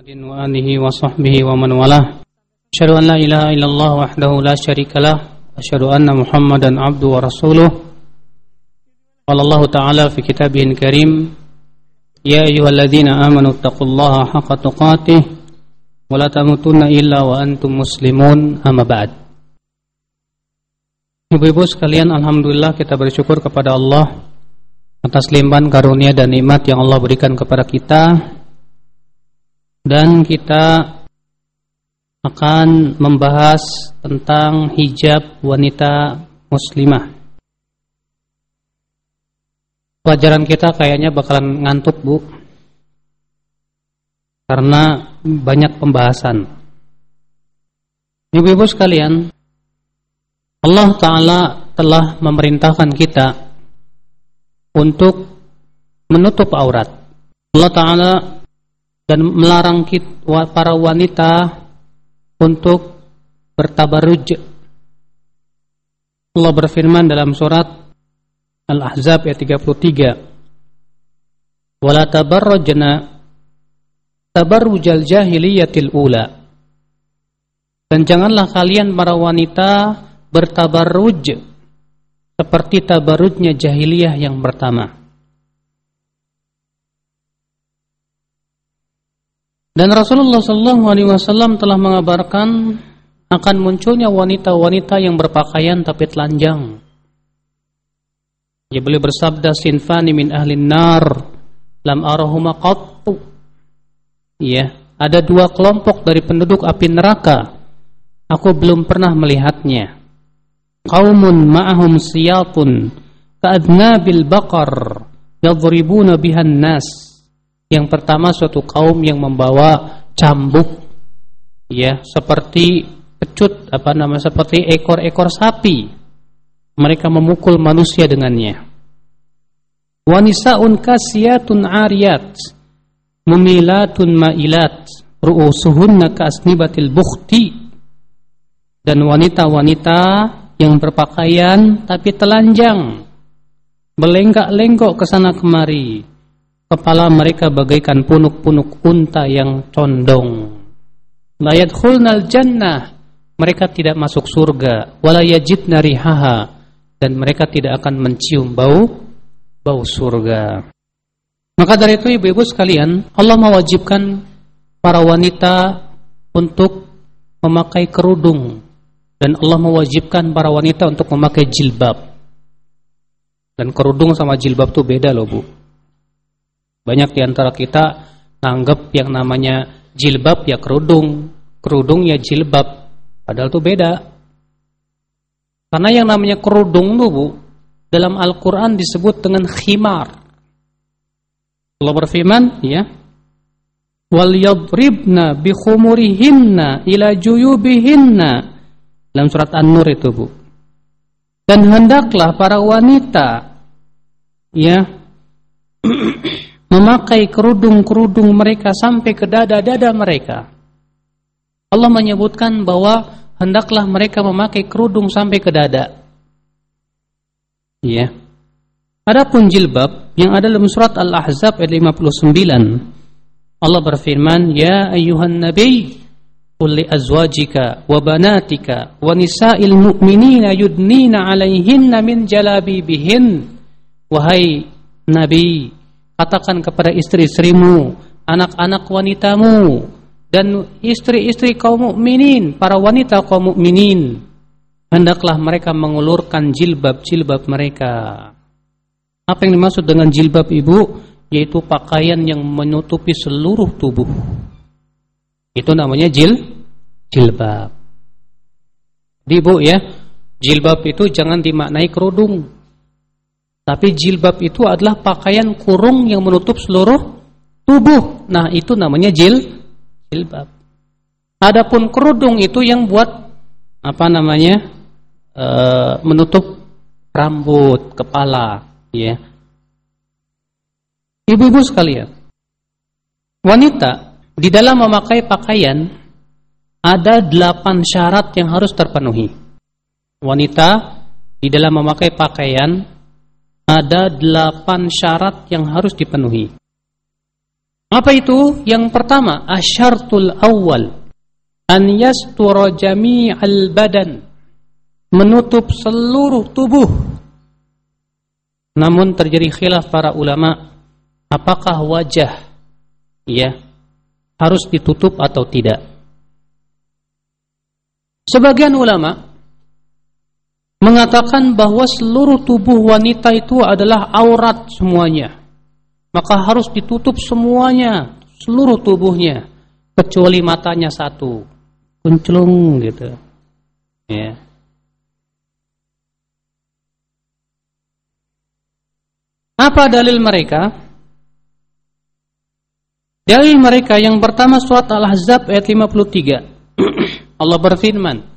محمد وآله وصحبه ومن والاه أشهد أن لا إله إلا الله وحده لا شريك له أشهد أن محمدا عبده ورسوله قال الله تعالى في كتابه الكريم يا أيها الذين آمنوا اتقوا الله حق تقاته ولا تموتن إلا وأنتم مسلمون أما بعد Ibu-ibu sekalian, Alhamdulillah kita bersyukur kepada Allah atas limpahan karunia dan nikmat yang Allah berikan kepada kita dan kita akan membahas tentang hijab wanita muslimah. Pelajaran kita kayaknya bakalan ngantuk, Bu. Karena banyak pembahasan. Ibu-ibu sekalian, Allah Ta'ala telah memerintahkan kita untuk menutup aurat. Allah Ta'ala dan melarang kita, para wanita untuk bertabarruj. Allah berfirman dalam surat Al-Ahzab ayat 33. Wala tabarrajna tabarrujal jahiliyatil ula. Dan janganlah kalian para wanita bertabarruj seperti tabarrujnya jahiliyah yang pertama. Dan Rasulullah Shallallahu Alaihi Wasallam telah mengabarkan akan munculnya wanita-wanita yang berpakaian tapi telanjang. Ia beliau bersabda sinfani min ahli nar lam arahuma qattu. Ya, ada dua kelompok dari penduduk api neraka. Aku belum pernah melihatnya qaumun ma'ahum siyatun ka'adnabil baqar yadribuna bihan nas yang pertama suatu kaum yang membawa cambuk ya seperti pecut apa nama seperti ekor-ekor sapi. Mereka memukul manusia dengannya. Wanisaun kasiyatun ariyat mumilatun ma'ilat ru'usuhunna kasnibatil bukhti. Dan wanita-wanita yang berpakaian tapi telanjang, melenggak-lenggok ke sana kemari. Kepala mereka bagaikan punuk-punuk unta yang condong. Layat khulnal jannah, mereka tidak masuk surga. Wala yajidna rihaha, dan mereka tidak akan mencium bau bau surga. Maka dari itu ibu-ibu sekalian, Allah mewajibkan para wanita untuk memakai kerudung dan Allah mewajibkan para wanita untuk memakai jilbab. Dan kerudung sama jilbab itu beda loh bu. Banyak di antara kita anggap yang namanya jilbab ya kerudung, kerudung ya jilbab. Padahal itu beda. Karena yang namanya kerudung tuh bu, dalam Al-Quran disebut dengan khimar. Allah berfirman, ya, wal yadribna bi khumurihinna ila juyubihinna dalam surat An-Nur itu, Bu. Dan hendaklah para wanita ya memakai kerudung-kerudung mereka sampai ke dada-dada mereka. Allah menyebutkan bahwa hendaklah mereka memakai kerudung sampai ke dada. Ya. Adapun jilbab yang ada dalam surat Al-Ahzab ayat 59. Allah berfirman, "Ya ayyuhan Nabi, qul li azwajika wa banatika wa nisa'il mu'minina yudnina 'alayhinna min jalabibihin." Wahai nabi, katakan kepada istri-istrimu anak-anak wanitamu dan istri-istri kaum mukminin para wanita kaum mukminin hendaklah mereka mengulurkan jilbab-jilbab mereka apa yang dimaksud dengan jilbab ibu yaitu pakaian yang menutupi seluruh tubuh itu namanya jil jilbab. Di Bu ya, jilbab itu jangan dimaknai kerudung. Tapi jilbab itu adalah pakaian kurung yang menutup seluruh tubuh. Nah, itu namanya jil jilbab. Adapun kerudung itu yang buat apa namanya? E, menutup rambut, kepala, ya. Ibu-ibu sekalian, wanita di dalam memakai pakaian ada delapan syarat yang harus terpenuhi. Wanita di dalam memakai pakaian ada delapan syarat yang harus dipenuhi. Apa itu? Yang pertama, asyartul awal. An yastura jami'al badan. Menutup seluruh tubuh. Namun terjadi khilaf para ulama. Apakah wajah? Ya. Harus ditutup atau tidak? Sebagian ulama mengatakan bahwa seluruh tubuh wanita itu adalah aurat semuanya. Maka harus ditutup semuanya seluruh tubuhnya kecuali matanya satu. Kunclung gitu. Ya. Apa dalil mereka? Dalil mereka yang pertama surat al-ahzab ayat 53 Allah berfirman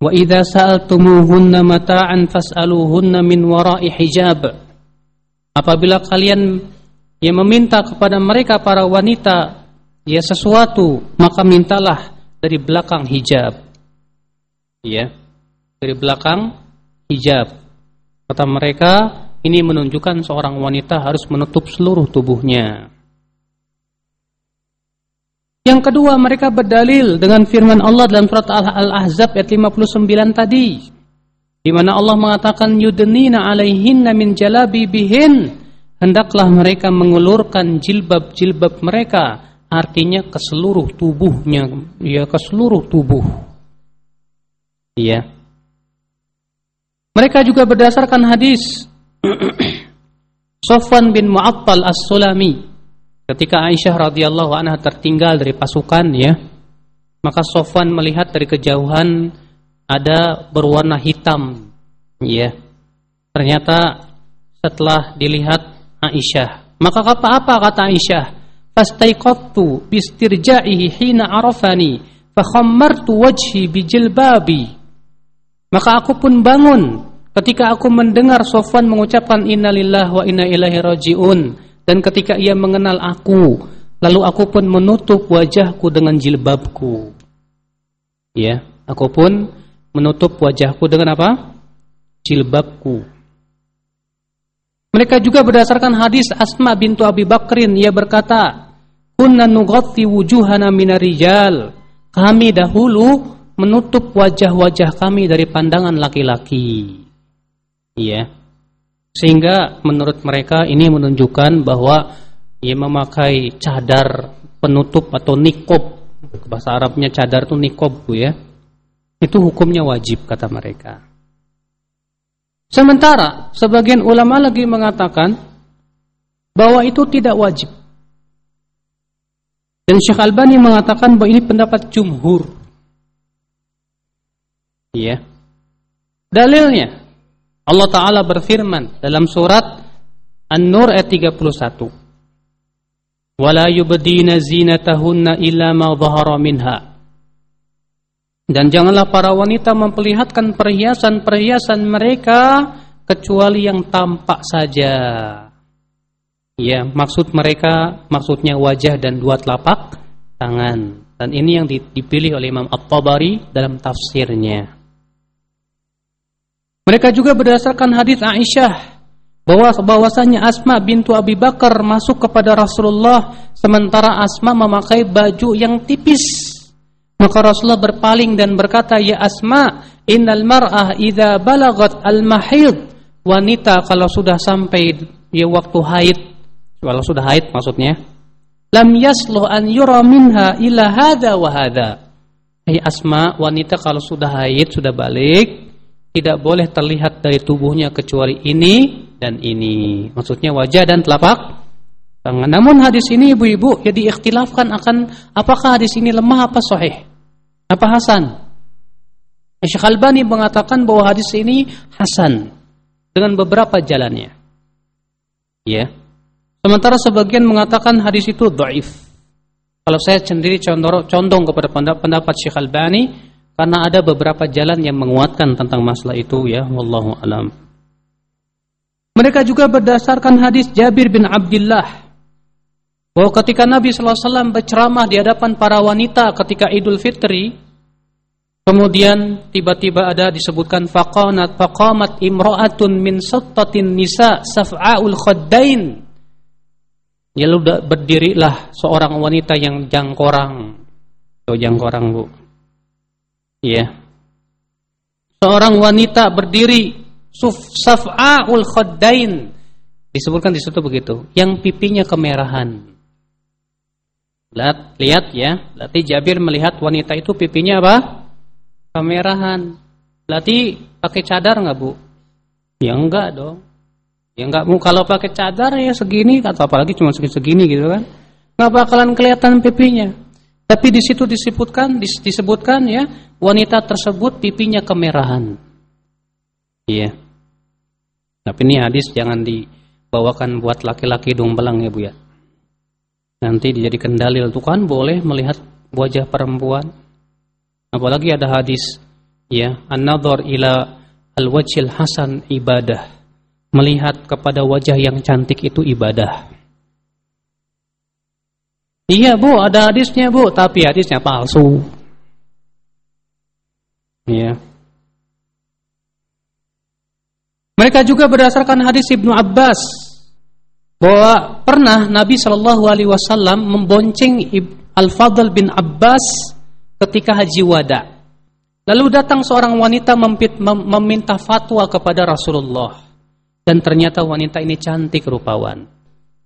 wa idza sa'altumuhunna mata'an fas'aluhunna min wara'i hijab apabila kalian yang meminta kepada mereka para wanita ya sesuatu maka mintalah dari belakang hijab. Ya. Dari belakang hijab. Kata mereka, ini menunjukkan seorang wanita harus menutup seluruh tubuhnya. Yang kedua, mereka berdalil dengan firman Allah dalam surat Al-Ahzab ayat 59 tadi. Di mana Allah mengatakan yudnina alaihinna min jalabibihin. Hendaklah mereka mengulurkan jilbab-jilbab mereka artinya ke seluruh tubuhnya, ya ke seluruh tubuh. Iya. Mereka juga berdasarkan hadis Sofwan bin Mu'attal As-Sulami ketika Aisyah radhiyallahu anha tertinggal dari pasukan ya maka Sofwan melihat dari kejauhan ada berwarna hitam ya. Ternyata setelah dilihat Aisyah maka apa apa? kata Aisyah fastaiqattu bistirja'ihi hina arafani fakhammartu wajhi bijilbabi. Maka aku pun bangun ketika aku mendengar Sofwan mengucapkan innalillah wa inna ilaihi rajiun dan ketika ia mengenal aku lalu aku pun menutup wajahku dengan jilbabku ya aku pun menutup wajahku dengan apa jilbabku mereka juga berdasarkan hadis Asma bintu Abi Bakrin ia berkata kunna nughatti wujuhana minarijal. Kami dahulu menutup wajah-wajah kami dari pandangan laki-laki. Iya. Sehingga menurut mereka ini menunjukkan bahwa ia memakai cadar penutup atau nikob. Bahasa Arabnya cadar itu nikob, Bu ya. Itu hukumnya wajib kata mereka. Sementara sebagian ulama lagi mengatakan bahwa itu tidak wajib. Dan Syekh Albani mengatakan bahwa ini pendapat jumhur. Iya. Dalilnya Allah taala berfirman dalam surat An-Nur ayat 31. Wala yubdina zinatahunna illa ma dhahara minha. Dan janganlah para wanita memperlihatkan perhiasan-perhiasan mereka kecuali yang tampak saja. Ya, maksud mereka maksudnya wajah dan dua telapak tangan. Dan ini yang dipilih oleh Imam At-Tabari dalam tafsirnya. Mereka juga berdasarkan hadis Aisyah bahwa bahwasanya Asma bintu Abi Bakar masuk kepada Rasulullah sementara Asma memakai baju yang tipis. Maka Rasulullah berpaling dan berkata, "Ya Asma, innal mar'ah idza balagat al-mahid." Wanita kalau sudah sampai ya waktu haid kalau sudah haid maksudnya lam yasluh an yura minha ila hadha wa hadha Hai Asma wanita kalau sudah haid sudah balik tidak boleh terlihat dari tubuhnya kecuali ini dan ini. Maksudnya wajah dan telapak tangan. Namun hadis ini ibu-ibu jadi ikhtilafkan akan apakah hadis ini lemah apa sahih? Apa hasan? Syekh Albani mengatakan bahwa hadis ini hasan dengan beberapa jalannya. Ya. Sementara sebagian mengatakan hadis itu dhaif. Kalau saya sendiri condong kepada pendapat Syekh Albani karena ada beberapa jalan yang menguatkan tentang masalah itu ya wallahu alam. Mereka juga berdasarkan hadis Jabir bin Abdullah bahwa ketika Nabi sallallahu alaihi wasallam berceramah di hadapan para wanita ketika Idul Fitri kemudian tiba-tiba ada disebutkan faqanat faqamat imra'atun min sattatin nisa saf'aul khaddain Ya lu berdirilah seorang wanita yang jangkorang. Tuh jangkorang, Bu. Iya. Seorang wanita berdiri saf'aul khaddain. Disebutkan di situ begitu, yang pipinya kemerahan. Lihat, lihat ya. Berarti Jabir melihat wanita itu pipinya apa? Kemerahan. Berarti pakai cadar nggak bu? Ya enggak dong. Ya enggak mau kalau pakai cadar ya segini atau apalagi cuma segini-segini gitu kan. Nggak bakalan kelihatan pipinya. Tapi di situ disebutkan disebutkan ya wanita tersebut pipinya kemerahan. Iya. Tapi ini hadis jangan dibawakan buat laki-laki dong belang ya Bu ya. Nanti dijadikan dalil tuh kan boleh melihat wajah perempuan. Apalagi ada hadis ya an-nadhar ila al-wajhil hasan ibadah melihat kepada wajah yang cantik itu ibadah iya bu ada hadisnya bu tapi hadisnya palsu iya mereka juga berdasarkan hadis Ibnu Abbas bahwa pernah Nabi Shallallahu Alaihi Wasallam membonceng Al Fadl bin Abbas ketika haji wada. Lalu datang seorang wanita meminta fatwa kepada Rasulullah. Dan ternyata wanita ini cantik rupawan.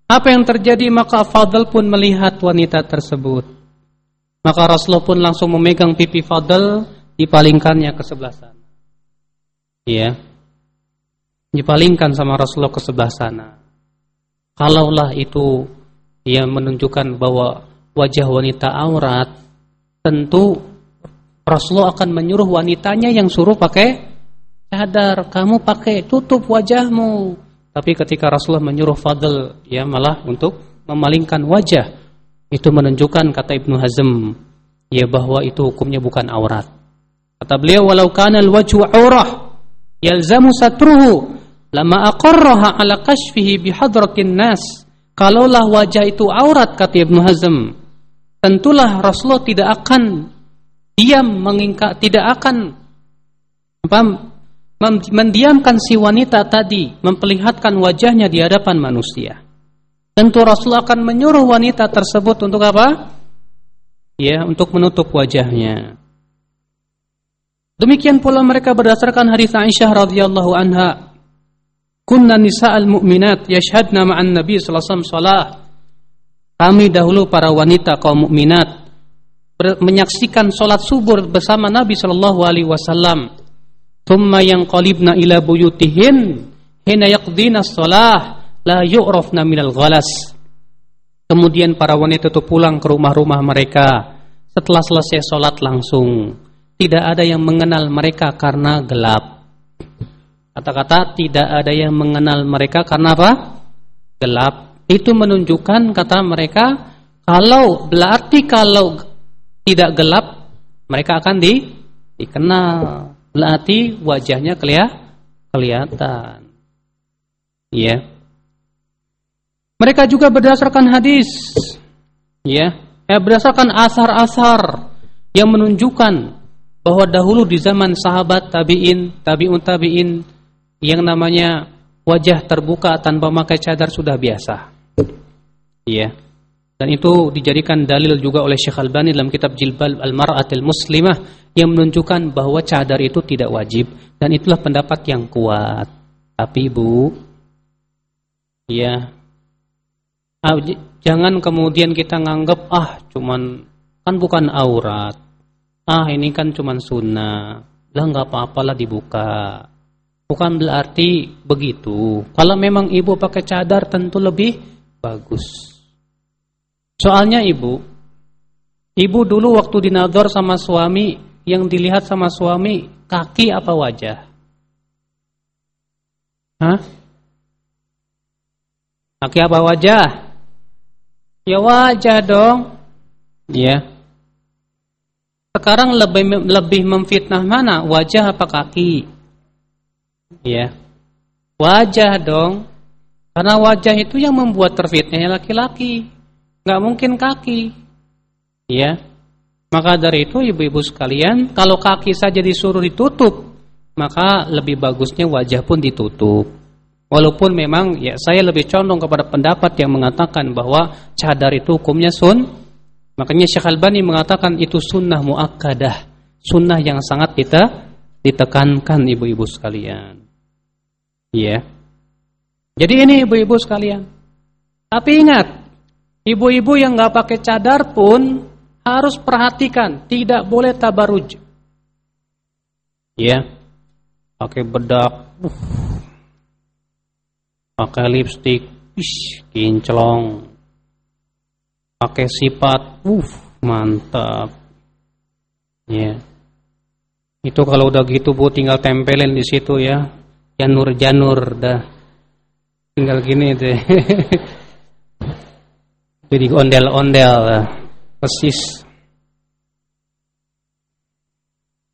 Apa yang terjadi maka Fadl pun melihat wanita tersebut. Maka Rasulullah pun langsung memegang pipi Fadl, dipalingkannya ke sebelah sana. Iya. Dipalingkan sama Rasulullah ke sebelah sana. Kalaulah itu ia menunjukkan bahwa wajah wanita aurat, tentu Rasulullah akan menyuruh wanitanya yang suruh pakai cadar, kamu pakai tutup wajahmu. Tapi ketika Rasulullah menyuruh Fadl ya malah untuk memalingkan wajah, itu menunjukkan kata Ibnu Hazm ya bahwa itu hukumnya bukan aurat. Kata beliau walau kana al-wajhu aurah yalzamu satruhu lama aqarraha ala kashfihi bihadratin nas. Kalaulah wajah itu aurat kata Ibnu Hazm, tentulah Rasulullah tidak akan diam mengingkar tidak akan mendiamkan si wanita tadi memperlihatkan wajahnya di hadapan manusia. Tentu Rasul akan menyuruh wanita tersebut untuk apa? Ya, untuk menutup wajahnya. Demikian pula mereka berdasarkan hadis Aisyah radhiyallahu anha. Kunna nisa'al mu'minat yashhadna ma'an Nabi sallallahu alaihi Kami dahulu para wanita kaum mukminat menyaksikan solat subuh bersama Nabi Shallallahu Alaihi Wasallam. Thumma yang qalibna ila buyutihin hina yaqdina salah la yu'rafna minal ghalas. Kemudian para wanita itu pulang ke rumah-rumah mereka setelah selesai solat langsung. Tidak ada yang mengenal mereka karena gelap. Kata-kata tidak ada yang mengenal mereka karena apa? Gelap. Itu menunjukkan kata mereka kalau berarti kalau tidak gelap, mereka akan di, dikenal. Berarti wajahnya kelihatan. Iya. Mereka juga berdasarkan hadis. Ya, ya berdasarkan asar-asar yang menunjukkan bahwa dahulu di zaman sahabat tabi'in, tabi'un tabi'in yang namanya wajah terbuka tanpa memakai cadar sudah biasa. Iya. Dan itu dijadikan dalil juga oleh Syekh Albani dalam kitab Jilbal Al-Mar'atil Muslimah yang menunjukkan bahwa cadar itu tidak wajib dan itulah pendapat yang kuat. Tapi Bu, ya ah, jangan kemudian kita nganggap ah cuman kan bukan aurat. Ah ini kan cuman sunnah. Lah nggak apa-apalah dibuka. Bukan berarti begitu. Kalau memang ibu pakai cadar tentu lebih bagus. Soalnya ibu, ibu dulu waktu dinador sama suami, yang dilihat sama suami kaki apa wajah? Hah? Kaki apa wajah? Ya wajah dong. Ya. Sekarang lebih lebih memfitnah mana? Wajah apa kaki? Ya. Wajah dong. Karena wajah itu yang membuat terfitnahnya laki-laki nggak mungkin kaki. Ya. Maka dari itu ibu-ibu sekalian, kalau kaki saja disuruh ditutup, maka lebih bagusnya wajah pun ditutup. Walaupun memang ya saya lebih condong kepada pendapat yang mengatakan bahwa cadar itu hukumnya sun. Makanya Syekh Albani mengatakan itu sunnah muakkadah, sunnah yang sangat kita ditekankan ibu-ibu sekalian. Iya. Jadi ini ibu-ibu sekalian. Tapi ingat, ibu-ibu yang nggak pakai cadar pun harus perhatikan, tidak boleh tabaruj. Ya, pakai bedak, uh, pakai lipstick, ish, kinclong, pakai sifat, uh, mantap. Ya. Itu kalau udah gitu Bu tinggal tempelin di situ ya. Janur-janur dah. Tinggal gini deh. Jadi ondel-ondel persis.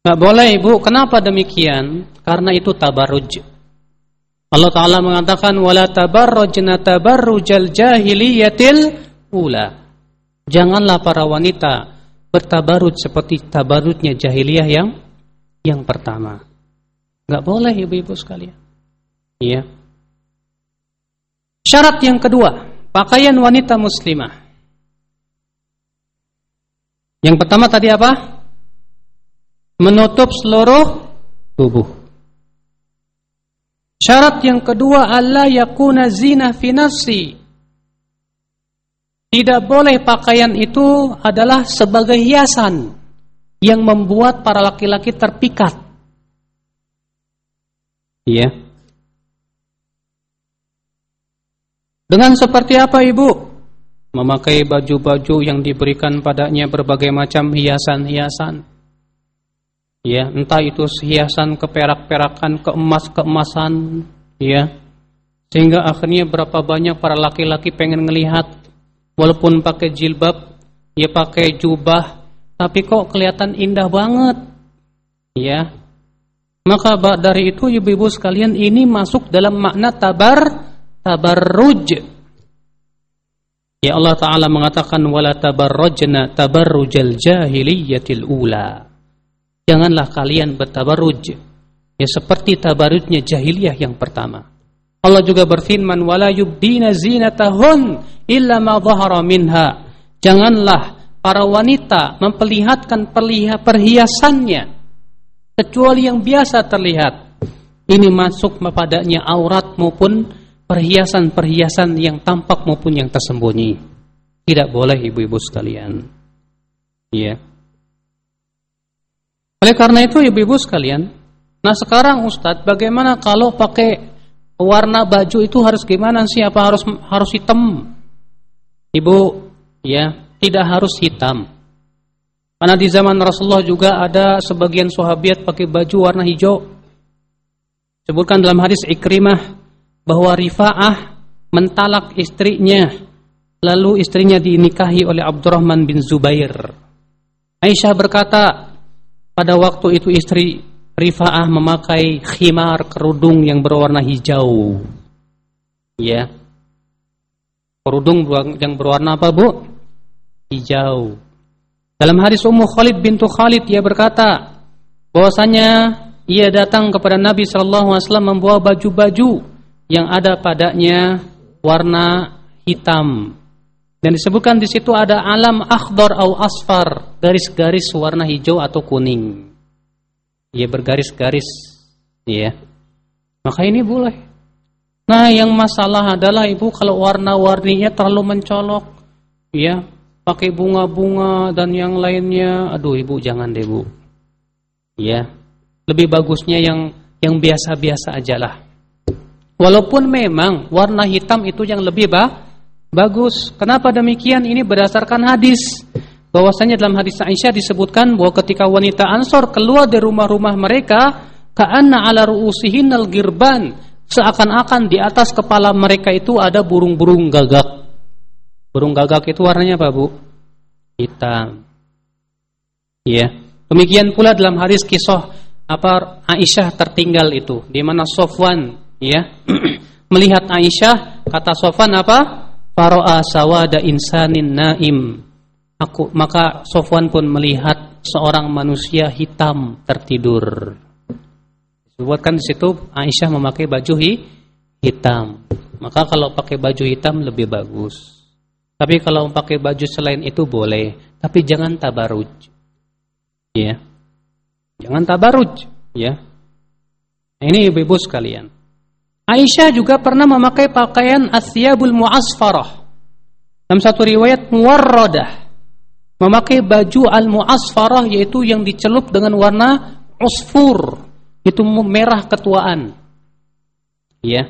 Gak boleh ibu, kenapa demikian? Karena itu tabaruj. Allah Ta'ala mengatakan wala tabarrujna tabarrujal jahiliyatil ula. Janganlah para wanita bertabarut seperti tabarutnya jahiliyah yang yang pertama. Enggak boleh ibu-ibu sekalian. Iya. Syarat yang kedua, pakaian wanita muslimah. Yang pertama tadi apa? Menutup seluruh tubuh. Syarat yang kedua Allah yakuna zina fi nafsi. Tidak boleh pakaian itu adalah sebagai hiasan yang membuat para laki-laki terpikat. Iya. Dengan seperti apa ibu? Memakai baju-baju yang diberikan padanya berbagai macam hiasan-hiasan. Ya entah itu hiasan keperak-perakan keemas-keemasan ya. Sehingga akhirnya berapa banyak para laki-laki pengen ngelihat. Walaupun pakai jilbab ya pakai jubah tapi kok kelihatan indah banget ya. Maka dari itu ibu-ibu sekalian ini masuk dalam makna tabar tabarruj ya Allah taala mengatakan wala tabarrujna tabarrujal jahiliyatil ula Janganlah kalian bertabaruj ya seperti tabarujnya jahiliyah yang pertama. Allah juga berfirman wala yubdina zinatahun illa ma dhahara minha. Janganlah para wanita memperlihatkan perhiasannya kecuali yang biasa terlihat. Ini masuk padanya aurat maupun perhiasan-perhiasan yang tampak maupun yang tersembunyi. Tidak boleh ibu-ibu sekalian. Yeah. Oleh karena itu ibu-ibu sekalian, nah sekarang Ustadz bagaimana kalau pakai warna baju itu harus gimana sih? Apa harus harus hitam? Ibu, ya, tidak harus hitam. Karena di zaman Rasulullah juga ada sebagian sahabat pakai baju warna hijau. Sebutkan dalam hadis Ikrimah bahwa Rifa'ah mentalak istrinya lalu istrinya dinikahi oleh Abdurrahman bin Zubair. Aisyah berkata, pada waktu itu istri Rifa'ah memakai khimar kerudung yang berwarna hijau. Ya. Kerudung yang berwarna apa, Bu? Hijau. Dalam hadis Ummu Khalid bintu Khalid ia berkata bahwasanya ia datang kepada Nabi sallallahu alaihi wasallam membawa baju-baju yang ada padanya warna hitam. Dan disebutkan di situ ada alam akhdar atau asfar, garis-garis warna hijau atau kuning. Ia bergaris-garis, ya. Maka ini boleh. Nah, yang masalah adalah ibu kalau warna-warninya terlalu mencolok, ya, pakai bunga-bunga dan yang lainnya, aduh ibu jangan deh bu, ya. Lebih bagusnya yang yang biasa-biasa aja lah. Walaupun memang warna hitam itu yang lebih bah, Bagus. Kenapa demikian? Ini berdasarkan hadis. Bahwasanya dalam hadis Aisyah disebutkan bahwa ketika wanita Ansor keluar dari rumah-rumah mereka, ka'anna ala ru'usihinnal girban, seakan-akan di atas kepala mereka itu ada burung-burung gagak. Burung gagak itu warnanya apa, Bu? Hitam. Ya. Demikian pula dalam hadis kisah apa Aisyah tertinggal itu, di mana Sofwan ya melihat Aisyah, kata Sofwan apa? Faro'a sawada insanin naim. Aku maka Sofwan pun melihat seorang manusia hitam tertidur. Disebutkan di situ Aisyah memakai baju hi, hitam. Maka kalau pakai baju hitam lebih bagus. Tapi kalau pakai baju selain itu boleh, tapi jangan tabaruj. Ya. Jangan tabaruj, ya. Ini ibu-ibu sekalian. Aisyah juga pernah memakai pakaian asyabul muasfarah. Dalam satu riwayat muwarradah. Memakai baju al-muasfarah yaitu yang dicelup dengan warna usfur. Itu merah ketuaan. Ya.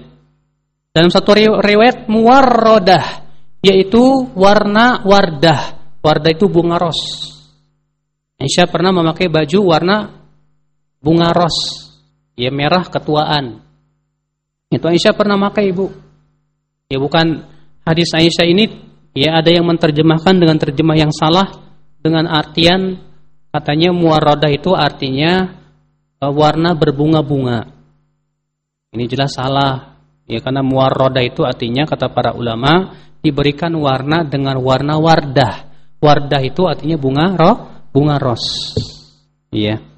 Dalam satu riwayat muwarradah yaitu warna wardah. Wardah itu bunga ros. Aisyah pernah memakai baju warna bunga ros. Ya merah ketuaan. Itu Aisyah pernah memakai Ibu. Ya bukan hadis Aisyah ini ya ada yang menerjemahkan dengan terjemah yang salah dengan artian katanya muwarradah itu artinya uh, warna berbunga-bunga. Ini jelas salah. Ya karena muwarrada itu artinya kata para ulama diberikan warna dengan warna wardah. Wardah itu artinya bunga roh, bunga ros. Iya.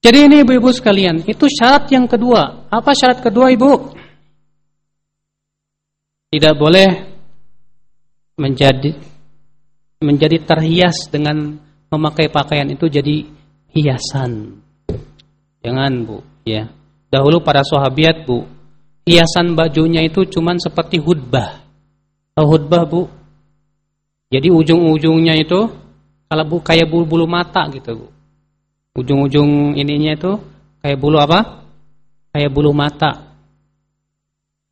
Jadi ini ibu-ibu sekalian, itu syarat yang kedua. Apa syarat kedua ibu? Tidak boleh menjadi menjadi terhias dengan memakai pakaian itu jadi hiasan. Jangan bu, ya. Dahulu para sahabat bu, hiasan bajunya itu cuman seperti hudbah. Tahu hudbah bu? Jadi ujung-ujungnya itu kalau bu kayak bulu-bulu mata gitu bu. Ujung-ujung ininya itu kayak bulu apa? Kayak bulu mata.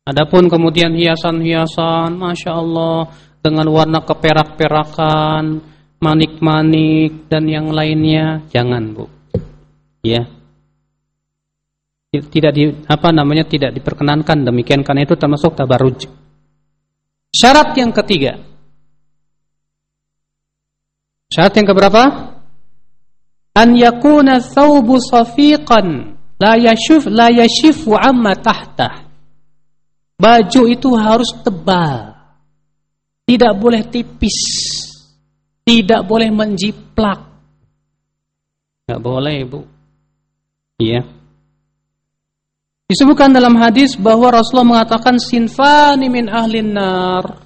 Adapun kemudian hiasan-hiasan, masya Allah dengan warna keperak-perakan, manik-manik dan yang lainnya, jangan bu. Ya, tidak di apa namanya tidak diperkenankan demikian karena itu termasuk tabarruj. Syarat yang ketiga. Syarat yang keberapa? An yakuna thawbu safiqan la yashuf la yashifu amma tahta. Baju itu harus tebal. Tidak boleh tipis. Tidak boleh menjiplak. Enggak boleh, Ibu. Iya. Disebutkan dalam hadis bahwa Rasulullah mengatakan sinfani min ahlin nar.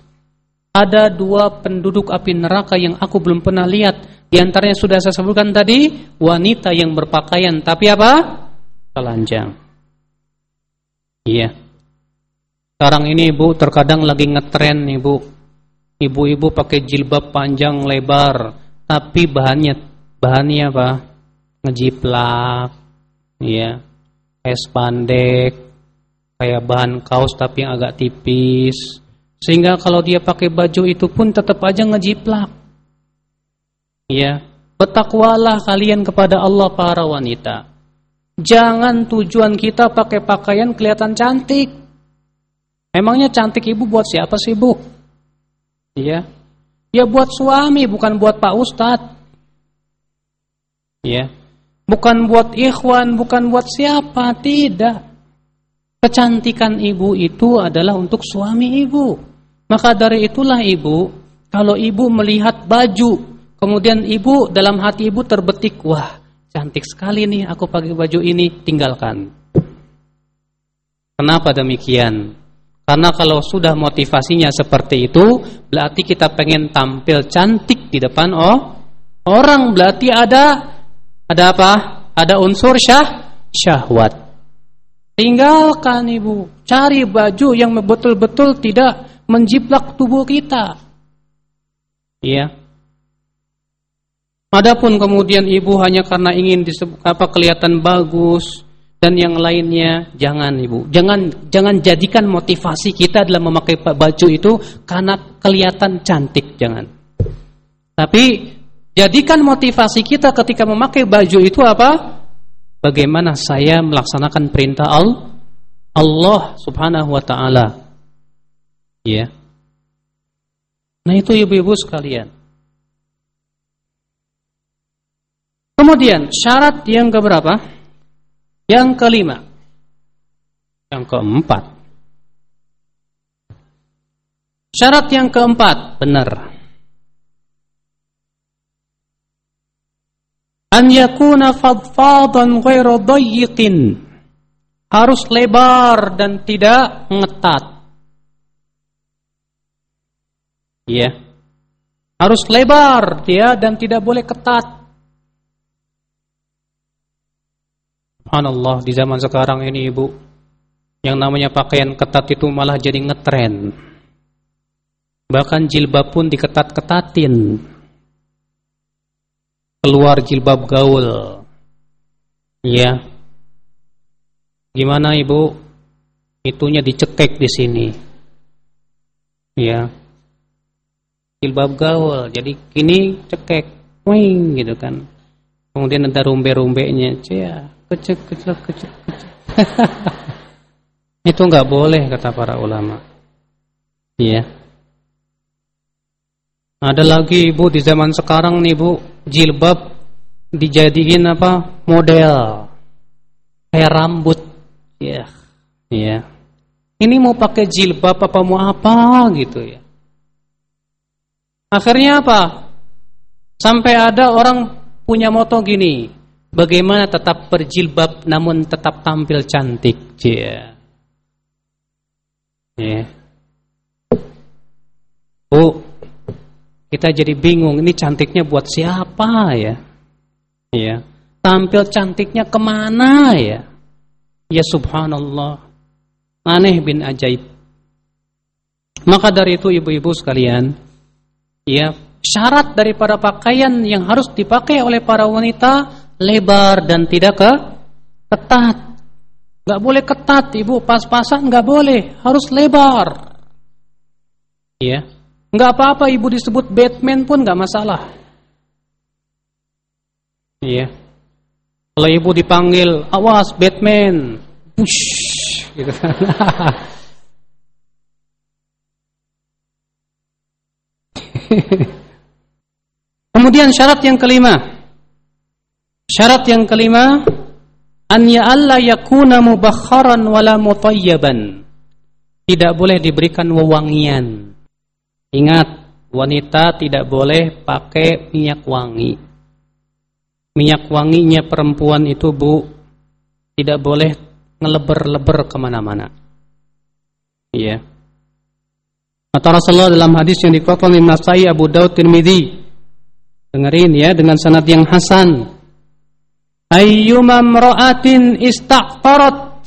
Ada dua penduduk api neraka yang aku belum pernah lihat. Di antaranya sudah saya sebutkan tadi, wanita yang berpakaian tapi apa? Telanjang. Iya. Sekarang ini Ibu terkadang lagi ngetren Ibu. Ibu-ibu pakai jilbab panjang lebar, tapi bahannya bahannya apa? Ngejiplak. Iya kayak spandek, kayak bahan kaos tapi yang agak tipis. Sehingga kalau dia pakai baju itu pun tetap aja ngejiplak. Ya, bertakwalah kalian kepada Allah para wanita. Jangan tujuan kita pakai pakaian kelihatan cantik. Emangnya cantik ibu buat siapa sih bu? Iya, ya buat suami bukan buat pak ustadz. Ya, Bukan buat ikhwan, bukan buat siapa, tidak. Kecantikan ibu itu adalah untuk suami ibu. Maka dari itulah ibu, kalau ibu melihat baju, kemudian ibu dalam hati ibu terbetik, wah cantik sekali nih aku pakai baju ini, tinggalkan. Kenapa demikian? Karena kalau sudah motivasinya seperti itu, berarti kita pengen tampil cantik di depan oh orang, berarti ada ada apa? Ada unsur syah, syahwat. Tinggalkan ibu, cari baju yang betul-betul tidak menjiplak tubuh kita. Iya. Adapun kemudian ibu hanya karena ingin disebut, apa kelihatan bagus dan yang lainnya, jangan ibu, jangan jangan jadikan motivasi kita dalam memakai baju itu karena kelihatan cantik, jangan. Tapi Jadikan motivasi kita ketika memakai baju itu apa? Bagaimana saya melaksanakan perintah Allah, Subhanahu wa taala. Ya. Nah, itu ibu-ibu sekalian. Kemudian syarat yang keberapa? Yang kelima. Yang keempat. Syarat yang keempat, benar. an yakuna fadfadan ghairu dayyiqin harus lebar dan tidak ngetat. Ya. Harus lebar dia dan tidak boleh ketat. Subhanallah di zaman sekarang ini Ibu, yang namanya pakaian ketat itu malah jadi ngetren. Bahkan jilbab pun diketat-ketatin. Keluar jilbab gaul. Ya. Gimana Ibu? Itunya dicekek di sini. Ya jilbab gaul jadi kini cekek wing gitu kan kemudian ada rumbe-rumbenya cia kecek kecek kecek, kecek. itu nggak boleh kata para ulama. Iya. Ada lagi ibu di zaman sekarang nih bu. Jilbab dijadiin apa? Model. Kayak rambut. Ya iya. Ini mau pakai jilbab apa mau apa gitu ya. Akhirnya apa? Sampai ada orang punya moto gini, bagaimana tetap berjilbab namun tetap tampil cantik. Yeah. Yeah. Oh, kita jadi bingung, ini cantiknya buat siapa ya? Ya, tampil cantiknya ke mana ya? Ya subhanallah, aneh bin ajaib. Maka dari itu ibu-ibu sekalian, ya syarat daripada pakaian yang harus dipakai oleh para wanita lebar dan tidak ke ketat. Gak boleh ketat, ibu pas-pasan gak boleh, harus lebar. Ya, nggak apa-apa ibu disebut Batman pun gak masalah. Iya. Kalau ibu dipanggil, awas Batman, push, gitu. Kemudian syarat yang kelima. Syarat yang kelima an alla yakuna mubakharan wala mutayyaban. Tidak boleh diberikan wewangian. Ingat, wanita tidak boleh pakai minyak wangi. Minyak wanginya perempuan itu, Bu, tidak boleh ngeleber-leber ke mana-mana. Iya. Kata Rasulullah dalam hadis yang dikeluarkan oleh Nasai Abu Daud Tirmidzi. Dengerin ya dengan sanad yang hasan. Ayyuma mra'atin istaqtarat.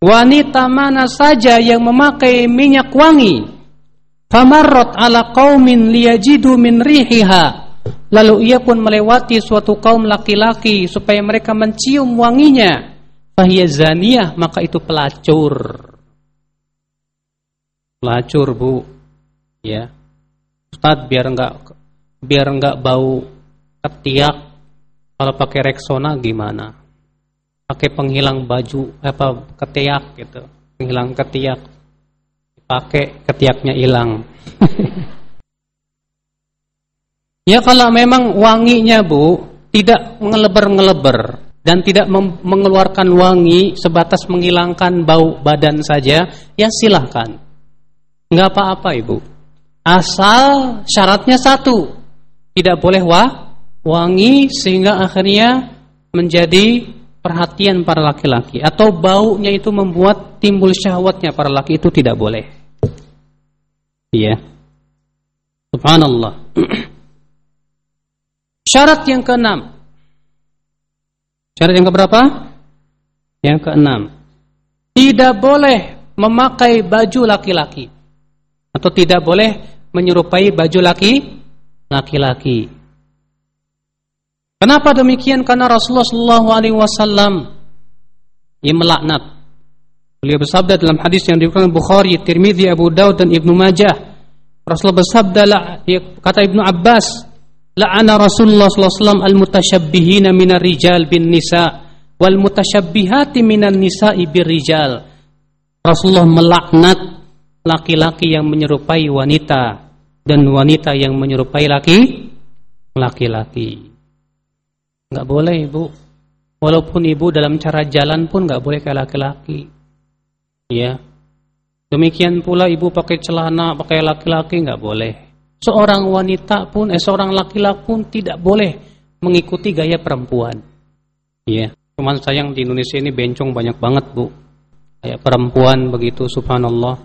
Wanita mana saja yang memakai minyak wangi. Famarrat ala qaumin liyajidu min rihiha. Lalu ia pun melewati suatu kaum laki-laki supaya mereka mencium wanginya. Fahiya zaniyah maka itu pelacur. Pelacur bu. Ya. Ustad biar enggak biar enggak bau ketiak kalau pakai Rexona gimana pakai penghilang baju apa ketiak gitu penghilang ketiak pakai ketiaknya hilang ya kalau memang wanginya bu tidak ngeleber-ngeleber dan tidak mengeluarkan wangi sebatas menghilangkan bau badan saja ya silahkan Enggak apa-apa ibu. Asal syaratnya satu. Tidak boleh wah, wangi sehingga akhirnya menjadi perhatian para laki-laki. Atau baunya itu membuat timbul syahwatnya para laki itu tidak boleh. Iya. Subhanallah. Syarat yang keenam. Syarat yang keberapa? Yang keenam. Tidak boleh memakai baju laki-laki atau tidak boleh menyerupai baju laki laki-laki. Kenapa demikian? Karena Rasulullah Wasallam yang melaknat. Beliau bersabda dalam hadis yang diriwayatkan Bukhari, Tirmidzi, Abu Daud dan Ibnu Majah. Rasulullah bersabda, kata Ibnu Abbas, la'ana Rasulullah sallallahu alaihi wasallam al-mutasyabbihina minar rijal bin nisa wal mutasyabbihati minan nisa'i bir rijal. Rasulullah melaknat laki-laki yang menyerupai wanita dan wanita yang menyerupai laki laki-laki. Enggak boleh ibu. Walaupun ibu dalam cara jalan pun enggak boleh kayak laki-laki. Ya. Demikian pula ibu pakai celana pakai laki-laki enggak boleh. Seorang wanita pun eh seorang laki-laki pun tidak boleh mengikuti gaya perempuan. Ya. Cuman sayang di Indonesia ini bencong banyak banget, Bu. Kayak perempuan begitu, subhanallah.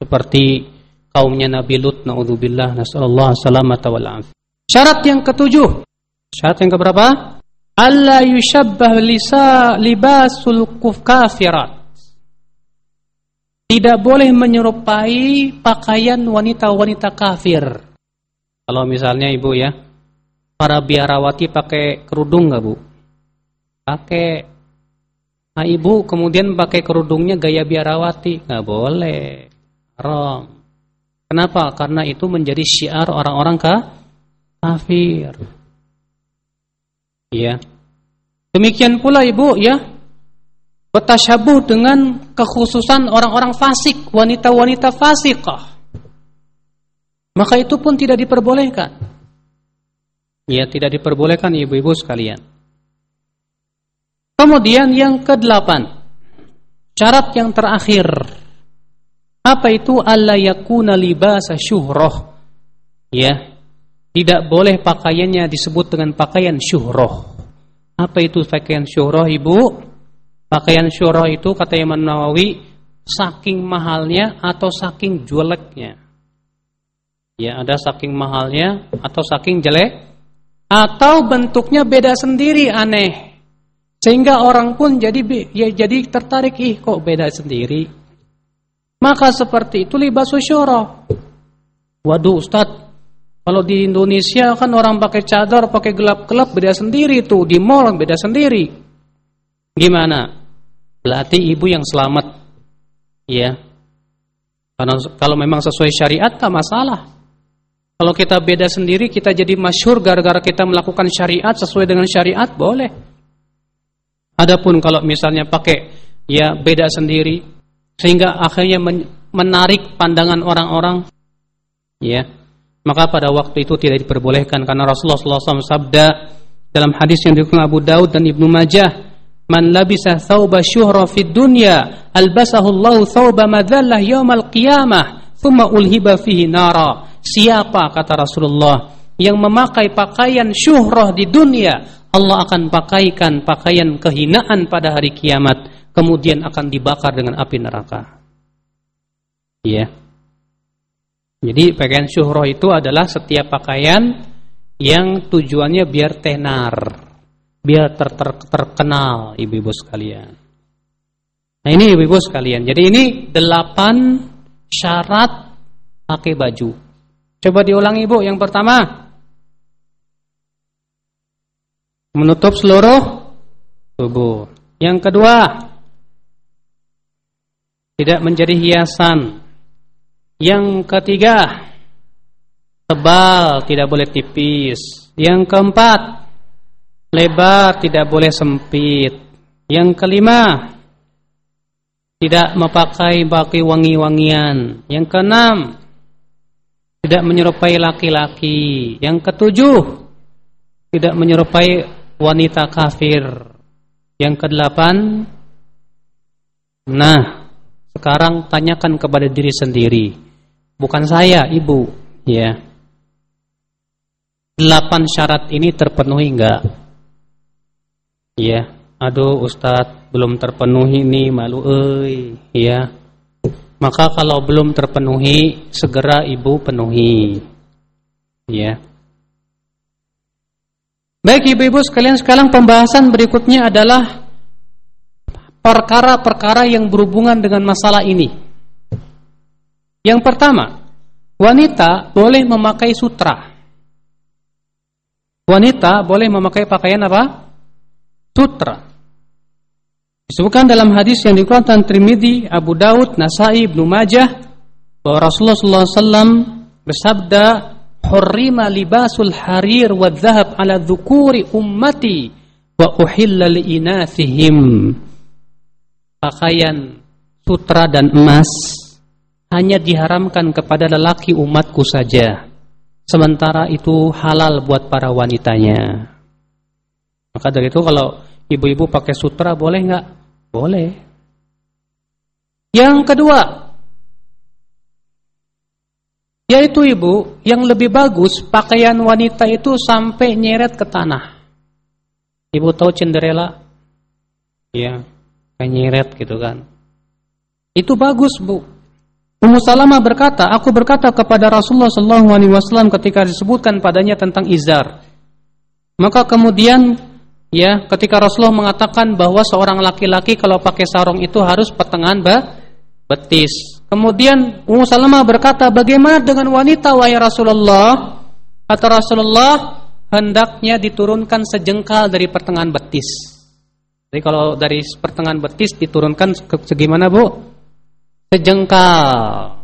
Seperti kaumnya Nabi Lut, naudzubillah, nasallallahu salamata wal Syarat yang ketujuh. Syarat yang keberapa? Allah yushabbah lisa libasul kafirat. Tidak boleh menyerupai pakaian wanita-wanita kafir. Kalau misalnya ibu ya, para biarawati pakai kerudung nggak bu? Pakai. Nah ibu kemudian pakai kerudungnya gaya biarawati nggak boleh, haram. Kenapa? Karena itu menjadi syiar orang-orang kafir. Ya. Demikian pula ibu ya, bertasyabuh dengan kekhususan orang-orang fasik, wanita-wanita fasikah. Maka itu pun tidak diperbolehkan. Ya, tidak diperbolehkan ibu-ibu sekalian. Kemudian yang kedelapan, syarat yang terakhir. Apa itu alla yakuna libasa syuhroh? Ya, tidak boleh pakaiannya disebut dengan pakaian syuhroh. Apa itu pakaian syuhroh, ibu? Pakaian syuroh itu kata Imam Nawawi saking mahalnya atau saking jeleknya. Ya, ada saking mahalnya atau saking jelek atau bentuknya beda sendiri aneh. Sehingga orang pun jadi ya jadi tertarik ih kok beda sendiri. Maka seperti itu libasu syuroh. Waduh Ustaz, kalau di Indonesia kan orang pakai cadar, pakai gelap-gelap beda sendiri tuh, di mall beda sendiri. Gimana? Berarti ibu yang selamat. Ya. Karena kalau memang sesuai syariat tak masalah. Kalau kita beda sendiri, kita jadi masyur gara-gara kita melakukan syariat sesuai dengan syariat, boleh. Adapun kalau misalnya pakai ya beda sendiri, sehingga akhirnya menarik pandangan orang-orang, ya, maka pada waktu itu tidak diperbolehkan karena Rasulullah SAW sabda dalam hadis yang dikutip Abu Daud dan Ibnu Majah Man labisa thawba syuhra fid dunya albasahu Allah thawba madhallah yaumal qiyamah thumma ulhiba fihi nara. Siapa kata Rasulullah yang memakai pakaian syuhrah di dunia, Allah akan pakaikan pakaian kehinaan pada hari kiamat, kemudian akan dibakar dengan api neraka. Iya. Jadi pakaian syuhrah itu adalah setiap pakaian yang tujuannya biar tenar biar ter -ter terkenal ibu-ibu sekalian. Nah ini ibu-ibu sekalian. Jadi ini delapan syarat pakai baju. Coba diulang ibu. Yang pertama, menutup seluruh tubuh. Yang kedua, tidak menjadi hiasan. Yang ketiga, tebal, tidak boleh tipis. Yang keempat, lebar tidak boleh sempit. Yang kelima, tidak memakai baki wangi-wangian. Yang keenam, tidak menyerupai laki-laki. Yang ketujuh, tidak menyerupai wanita kafir. Yang kedelapan, nah, sekarang tanyakan kepada diri sendiri. Bukan saya, ibu, ya. Delapan syarat ini terpenuhi enggak? Iya, aduh Ustadz belum terpenuhi nih malu euy, ya. Maka kalau belum terpenuhi segera ibu penuhi. Ya. Baik ibu-ibu sekalian sekarang pembahasan berikutnya adalah perkara-perkara yang berhubungan dengan masalah ini. Yang pertama, wanita boleh memakai sutra. Wanita boleh memakai pakaian apa? sutra. Disebutkan dalam hadis yang dikeluarkan Trimidi, Abu Daud, Nasai, Ibnu Majah bahwa Rasulullah SAW bersabda, "Hurrima libasul harir wa dhahab ala dhukuri ummati wa uhilla li inathihim." Pakaian sutra dan emas hanya diharamkan kepada lelaki umatku saja. Sementara itu halal buat para wanitanya. Maka dari itu kalau ibu-ibu pakai sutra boleh nggak? Boleh. Yang kedua, yaitu ibu yang lebih bagus pakaian wanita itu sampai nyeret ke tanah. Ibu tahu Cinderella? ya kayak nyeret gitu kan. Itu bagus bu. Ummu Salamah berkata, aku berkata kepada Rasulullah Shallallahu Alaihi Wasallam ketika disebutkan padanya tentang izar. Maka kemudian ya ketika Rasulullah mengatakan bahwa seorang laki-laki kalau pakai sarung itu harus pertengahan betis. Kemudian Ummu Salamah berkata, bagaimana dengan wanita wahai Rasulullah? Kata Rasulullah, hendaknya diturunkan sejengkal dari pertengahan betis. Jadi kalau dari pertengahan betis diturunkan segimana bu? Sejengkal.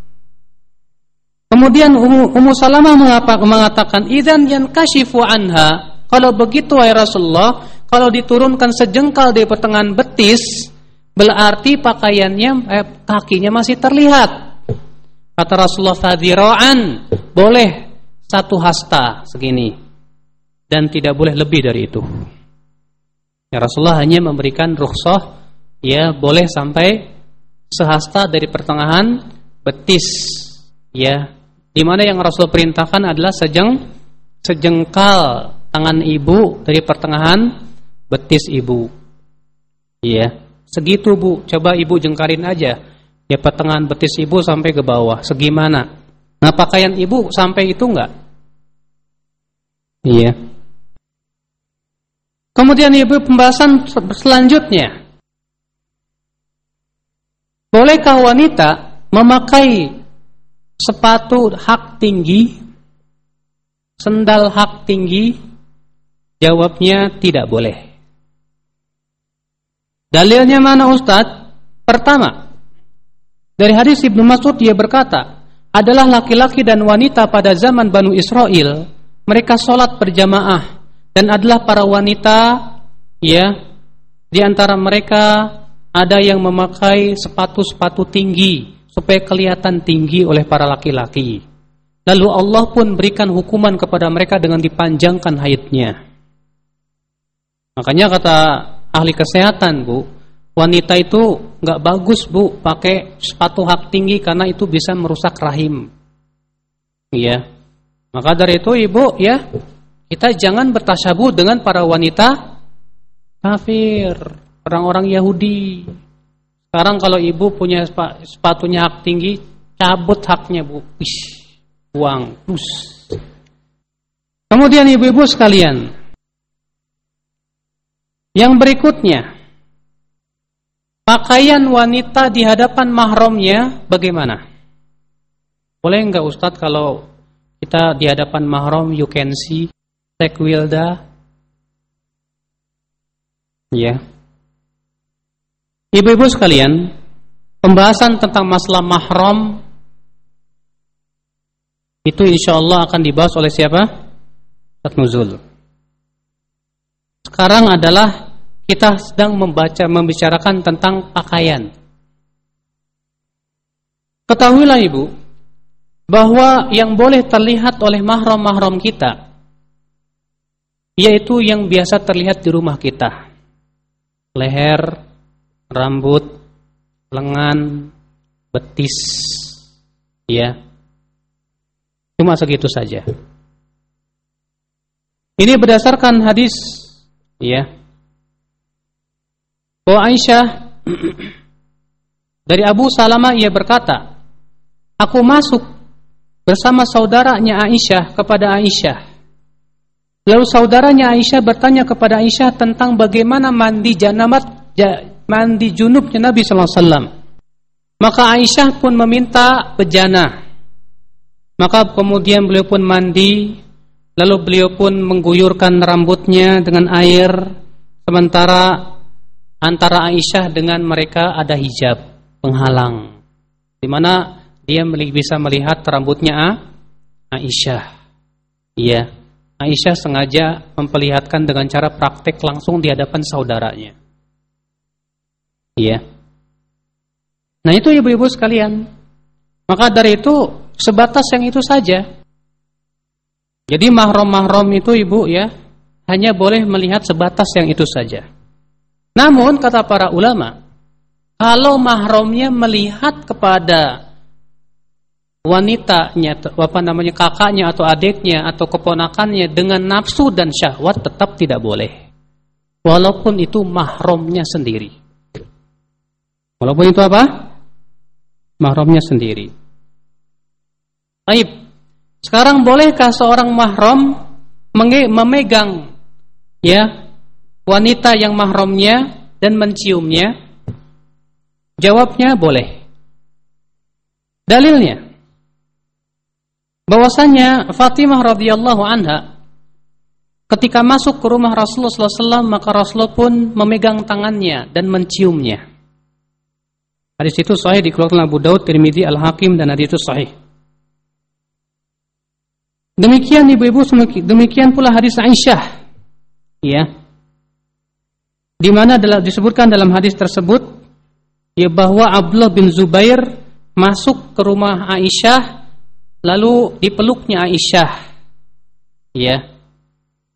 Kemudian Ummu Salamah mengatakan, "Idzan yankashifu anha." Kalau begitu wahai Rasulullah, kalau diturunkan sejengkal di pertengahan betis, berarti pakaiannya eh, kakinya masih terlihat. Kata Rasulullah, "Fadhira'an." Boleh satu hasta segini dan tidak boleh lebih dari itu. Ya Rasulullah hanya memberikan rukhsah ya boleh sampai sehasta dari pertengahan betis. Ya di mana yang Rasul perintahkan adalah sejeng sejengkal tangan ibu dari pertengahan betis ibu. Ya segitu Bu. Coba ibu jengkarin aja. Ya pertengahan betis ibu sampai ke bawah. Segimana? Nah pakaian ibu sampai itu enggak? Iya. Kemudian ibu pembahasan selanjutnya Bolehkah wanita memakai sepatu hak tinggi, sendal hak tinggi? Jawabnya tidak boleh. Dalilnya mana Ustadz? Pertama, dari hadis Ibnu Mas'ud dia berkata, adalah laki-laki dan wanita pada zaman Banu Israel, mereka sholat berjamaah dan adalah para wanita ya di antara mereka ada yang memakai sepatu-sepatu tinggi supaya kelihatan tinggi oleh para laki-laki. Lalu Allah pun berikan hukuman kepada mereka dengan dipanjangkan haidnya. Makanya kata ahli kesehatan, Bu, wanita itu nggak bagus, Bu, pakai sepatu hak tinggi karena itu bisa merusak rahim. Iya. Maka dari itu, Ibu, ya, kita jangan bertasyabuh dengan para wanita kafir orang-orang Yahudi. Sekarang kalau ibu punya sepatunya hak tinggi, cabut haknya bu, Ish, buang, Bus. Kemudian ibu-ibu sekalian, yang berikutnya, pakaian wanita di hadapan mahramnya bagaimana? Boleh enggak Ustadz kalau kita di hadapan mahram you can see Tekwilda? Ya. Ibu-ibu sekalian, pembahasan tentang masalah mahram itu insya Allah akan dibahas oleh siapa? Ustaz Nuzul. Sekarang adalah kita sedang membaca membicarakan tentang pakaian. Ketahuilah ibu bahwa yang boleh terlihat oleh mahram-mahram kita yaitu yang biasa terlihat di rumah kita. Leher, rambut, lengan, betis, ya. Cuma segitu saja. Ini berdasarkan hadis, ya. Bahwa Aisyah dari Abu Salamah ia berkata, Aku masuk bersama saudaranya Aisyah kepada Aisyah. Lalu saudaranya Aisyah bertanya kepada Aisyah tentang bagaimana mandi janamat mandi junubnya Nabi sallallahu alaihi wasallam. Maka Aisyah pun meminta bejana. Maka kemudian beliau pun mandi, lalu beliau pun mengguyurkan rambutnya dengan air sementara antara Aisyah dengan mereka ada hijab penghalang. Di mana dia bisa melihat rambutnya Aisyah. Iya. Aisyah sengaja memperlihatkan dengan cara praktek langsung di hadapan saudaranya. Iya. Nah itu ibu-ibu sekalian. Maka dari itu sebatas yang itu saja. Jadi mahram-mahram itu ibu ya hanya boleh melihat sebatas yang itu saja. Namun kata para ulama, kalau mahramnya melihat kepada wanitanya apa namanya kakaknya atau adiknya atau keponakannya dengan nafsu dan syahwat tetap tidak boleh. walaupun itu mahramnya sendiri. Walaupun itu apa? Mahramnya sendiri. Baik. Sekarang bolehkah seorang mahram memegang ya wanita yang mahramnya dan menciumnya? Jawabnya boleh. Dalilnya bahwasanya Fatimah radhiyallahu anha ketika masuk ke rumah Rasulullah SAW maka Rasulullah pun memegang tangannya dan menciumnya. Hadis itu sahih dikeluarkan Abu Daud, Tirmidzi, Al Hakim dan hadis itu sahih. Demikian ibu-ibu demikian pula hadis Aisyah. Ya. Di mana disebutkan dalam hadis tersebut ya bahwa Abdullah bin Zubair masuk ke rumah Aisyah lalu dipeluknya Aisyah ya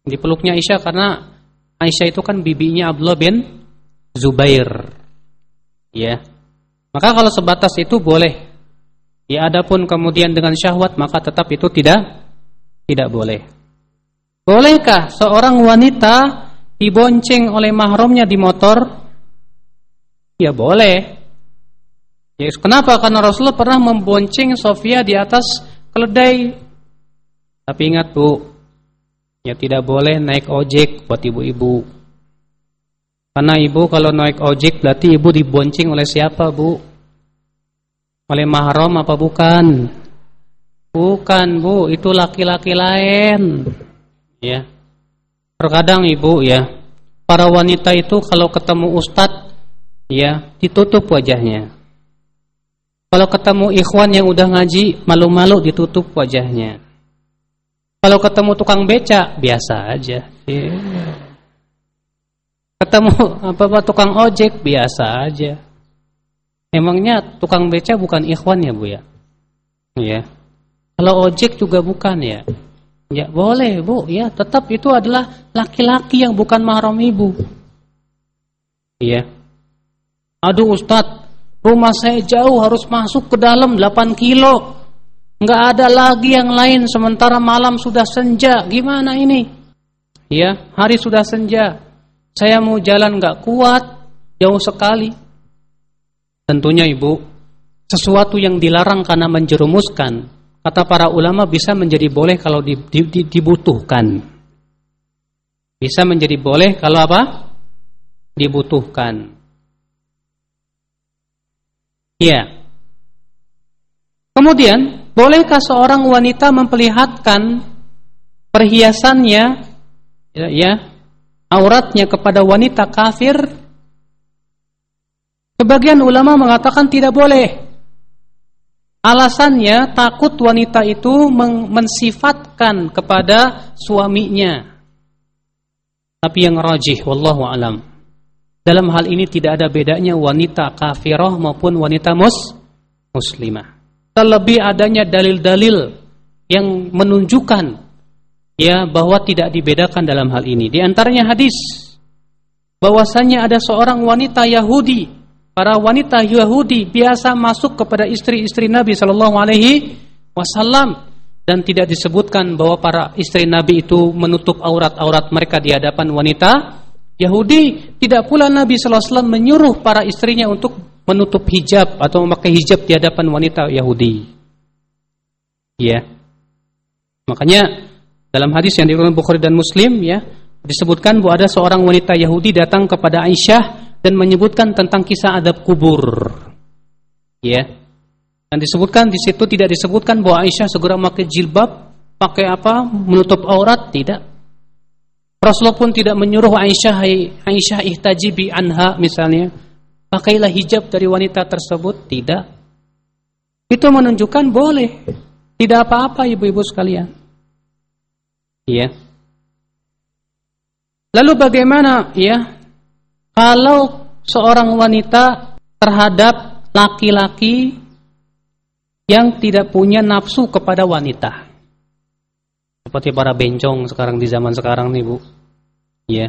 dipeluknya Aisyah karena Aisyah itu kan bibinya Abdullah bin Zubair ya maka kalau sebatas itu boleh ya adapun kemudian dengan syahwat maka tetap itu tidak tidak boleh bolehkah seorang wanita dibonceng oleh mahramnya di motor ya boleh Ya, kenapa? Karena Rasulullah pernah membonceng Sofia di atas keledai. Tapi ingat bu, ya tidak boleh naik ojek buat ibu-ibu. Karena ibu kalau naik ojek berarti ibu dibonceng oleh siapa bu? Oleh mahram apa bukan? Bukan bu, itu laki-laki lain. Ya. Terkadang ibu ya, para wanita itu kalau ketemu ustadz ya ditutup wajahnya kalau ketemu ikhwan yang udah ngaji, malu-malu ditutup wajahnya. Kalau ketemu tukang beca, biasa aja. Yeah. Ketemu apa-apa tukang ojek, biasa aja. Emangnya tukang beca bukan ikhwan ya, Bu ya? Iya. Kalau ojek juga bukan ya? Ya boleh, Bu. Ya, tetap itu adalah laki-laki yang bukan mahram ibu. Iya. Aduh Ustadz, Rumah saya jauh harus masuk ke dalam 8 kilo. Nggak ada lagi yang lain sementara malam sudah senja. Gimana ini? Ya, hari sudah senja. Saya mau jalan nggak kuat, jauh sekali. Tentunya ibu, sesuatu yang dilarang karena menjerumuskan, kata para ulama bisa menjadi boleh kalau di, di, di, dibutuhkan. Bisa menjadi boleh kalau apa? Dibutuhkan. Ya. Kemudian, bolehkah seorang wanita memperlihatkan perhiasannya ya, ya auratnya kepada wanita kafir? Sebagian ulama mengatakan tidak boleh. Alasannya takut wanita itu mensifatkan kepada suaminya. Tapi yang rajih wallahu alam dalam hal ini tidak ada bedanya wanita kafirah maupun wanita mus muslimah. Terlebih adanya dalil-dalil yang menunjukkan ya bahwa tidak dibedakan dalam hal ini. Di antaranya hadis bahwasanya ada seorang wanita Yahudi, para wanita Yahudi biasa masuk kepada istri-istri Nabi Shallallahu alaihi wasallam dan tidak disebutkan bahwa para istri Nabi itu menutup aurat-aurat mereka di hadapan wanita Yahudi tidak pula Nabi SAW menyuruh para istrinya untuk menutup hijab atau memakai hijab di hadapan wanita Yahudi. Ya. Makanya dalam hadis yang diriwayatkan Bukhari dan Muslim ya disebutkan bahwa ada seorang wanita Yahudi datang kepada Aisyah dan menyebutkan tentang kisah adab kubur. Ya. Dan disebutkan di situ tidak disebutkan bahwa Aisyah segera memakai jilbab, pakai apa? menutup aurat, tidak. Rasulullah pun tidak menyuruh Aisyah Aisyah ihtajibi anha misalnya pakailah hijab dari wanita tersebut tidak itu menunjukkan boleh tidak apa-apa ibu-ibu sekalian iya lalu bagaimana ya kalau seorang wanita terhadap laki-laki yang tidak punya nafsu kepada wanita seperti para bencong sekarang di zaman sekarang nih Bu. Ya.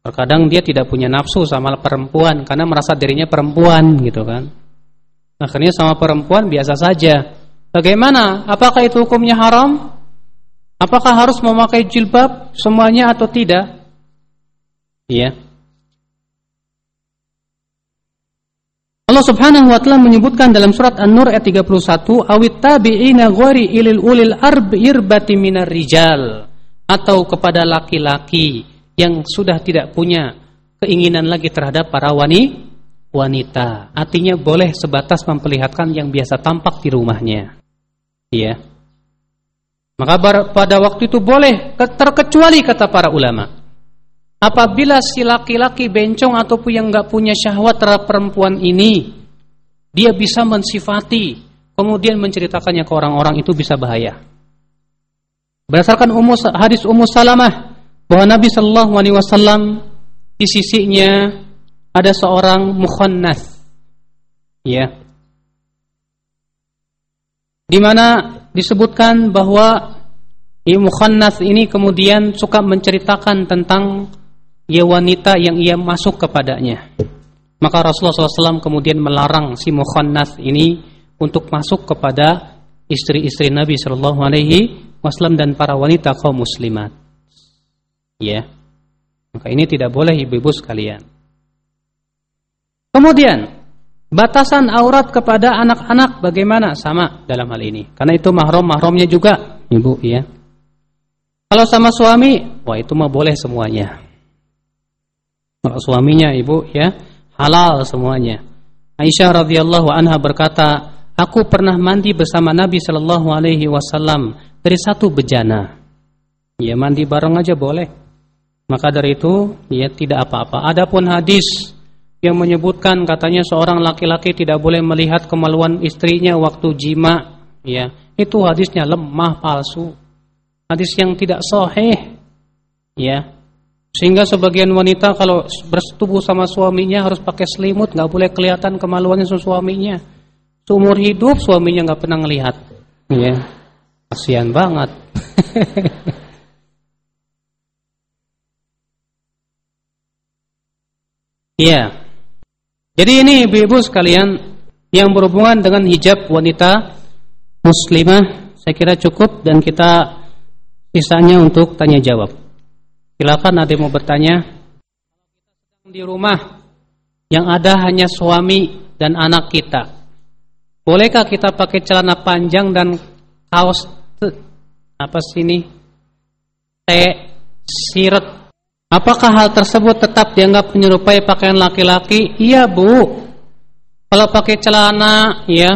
Terkadang dia tidak punya nafsu sama perempuan karena merasa dirinya perempuan gitu kan. Akhirnya sama perempuan biasa saja. Bagaimana? Apakah itu hukumnya haram? Apakah harus memakai jilbab semuanya atau tidak? Iya. Allah Subhanahu wa taala menyebutkan dalam surat An-Nur ayat 31, "Awit tabi'ina ghairi ilil ulil arb irbati minar rijal." Atau kepada laki-laki yang sudah tidak punya keinginan lagi terhadap para wanita. Artinya boleh sebatas memperlihatkan yang biasa tampak di rumahnya. Iya. Maka pada waktu itu boleh terkecuali kata para ulama. Apabila si laki-laki bencong ataupun yang nggak punya syahwat terhadap perempuan ini, dia bisa mensifati, kemudian menceritakannya ke orang-orang itu bisa bahaya. Berdasarkan umus, hadis Ummu Salamah bahwa Nabi Shallallahu Alaihi Wasallam di sisinya ada seorang mukhannas, ya, di mana disebutkan bahwa Ibu mukhannas ini kemudian suka menceritakan tentang ia wanita yang ia masuk kepadanya. Maka Rasulullah SAW kemudian melarang si mukhannas ini untuk masuk kepada istri-istri Nabi Shallallahu Alaihi Wasallam dan para wanita kaum muslimat. Ya, maka ini tidak boleh ibu-ibu sekalian. Kemudian batasan aurat kepada anak-anak bagaimana sama dalam hal ini? Karena itu mahram mahramnya juga, ibu ya. Kalau sama suami, wah itu mah boleh semuanya. Kalau suaminya ibu ya halal semuanya. Aisyah radhiyallahu anha berkata, aku pernah mandi bersama Nabi Shallallahu Alaihi Wasallam dari satu bejana. Ya mandi bareng aja boleh. Maka dari itu ya tidak apa-apa. Adapun hadis yang menyebutkan katanya seorang laki-laki tidak boleh melihat kemaluan istrinya waktu jima, ya itu hadisnya lemah palsu. Hadis yang tidak sahih. Ya, sehingga sebagian wanita kalau bersetubuh sama suaminya harus pakai selimut, nggak boleh kelihatan kemaluannya suaminya. Seumur hidup suaminya nggak pernah ngelihat. Ya, kasihan banget. Iya. Jadi ini ibu-ibu sekalian yang berhubungan dengan hijab wanita muslimah, saya kira cukup dan kita sisanya untuk tanya jawab. Silakan ada mau bertanya. Di rumah yang ada hanya suami dan anak kita. Bolehkah kita pakai celana panjang dan kaos apa sini? T siret. Apakah hal tersebut tetap dianggap menyerupai pakaian laki-laki? Iya, Bu. Kalau pakai celana, ya,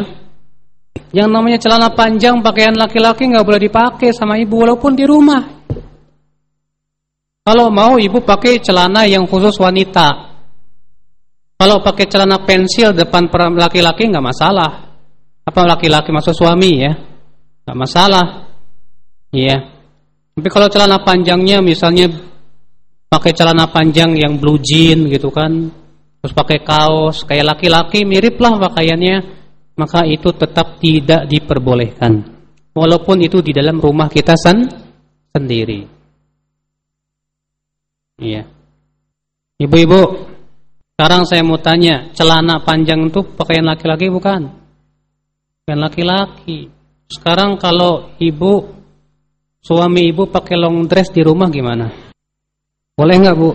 yang namanya celana panjang pakaian laki-laki nggak boleh dipakai sama ibu walaupun di rumah. Kalau mau ibu pakai celana yang khusus wanita. Kalau pakai celana pensil depan laki-laki nggak masalah. Apa laki-laki masuk suami ya? Nggak masalah. Iya. Tapi kalau celana panjangnya misalnya pakai celana panjang yang blue jean gitu kan, terus pakai kaos kayak laki-laki mirip lah pakaiannya, maka itu tetap tidak diperbolehkan. Walaupun itu di dalam rumah kita san sendiri. Iya. Ibu-ibu, sekarang saya mau tanya, celana panjang itu pakaian laki-laki bukan? Pakaian laki-laki. Sekarang kalau ibu, suami ibu pakai long dress di rumah gimana? Boleh nggak bu?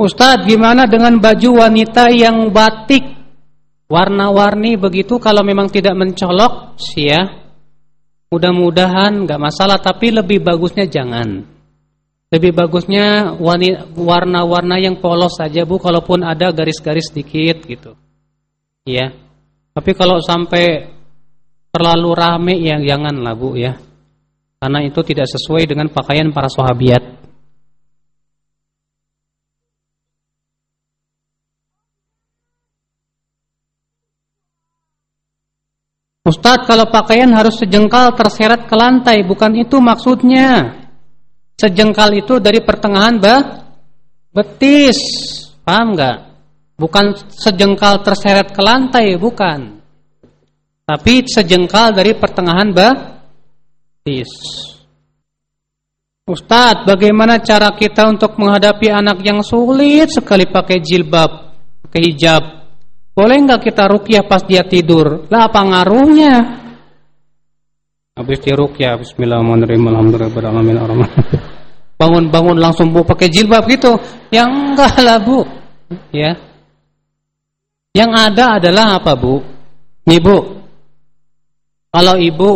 Ustadz, gimana dengan baju wanita yang batik warna-warni begitu kalau memang tidak mencolok sih ya? Mudah-mudahan nggak masalah, tapi lebih bagusnya jangan. Lebih bagusnya warna-warna yang polos saja Bu kalaupun ada garis-garis sedikit gitu. Ya. Tapi kalau sampai terlalu rame ya janganlah Bu ya. Karena itu tidak sesuai dengan pakaian para sahabat. Ustadz kalau pakaian harus sejengkal terseret ke lantai Bukan itu maksudnya Sejengkal itu dari pertengahan bah, betis. Paham nggak? Bukan sejengkal terseret ke lantai, bukan. Tapi sejengkal dari pertengahan bah, betis. Ustadz, bagaimana cara kita untuk menghadapi anak yang sulit sekali pakai jilbab, pakai hijab? Boleh nggak kita rukyah pas dia tidur? Lah apa ngaruhnya? Habis di rukyah, Bismillahirrahmanirrahim, Alhamdulillah, bangun-bangun langsung mau pakai jilbab gitu. Yang enggak lah, Bu. Ya. Yang ada adalah apa, Bu? Nih, Bu. Kalau Ibu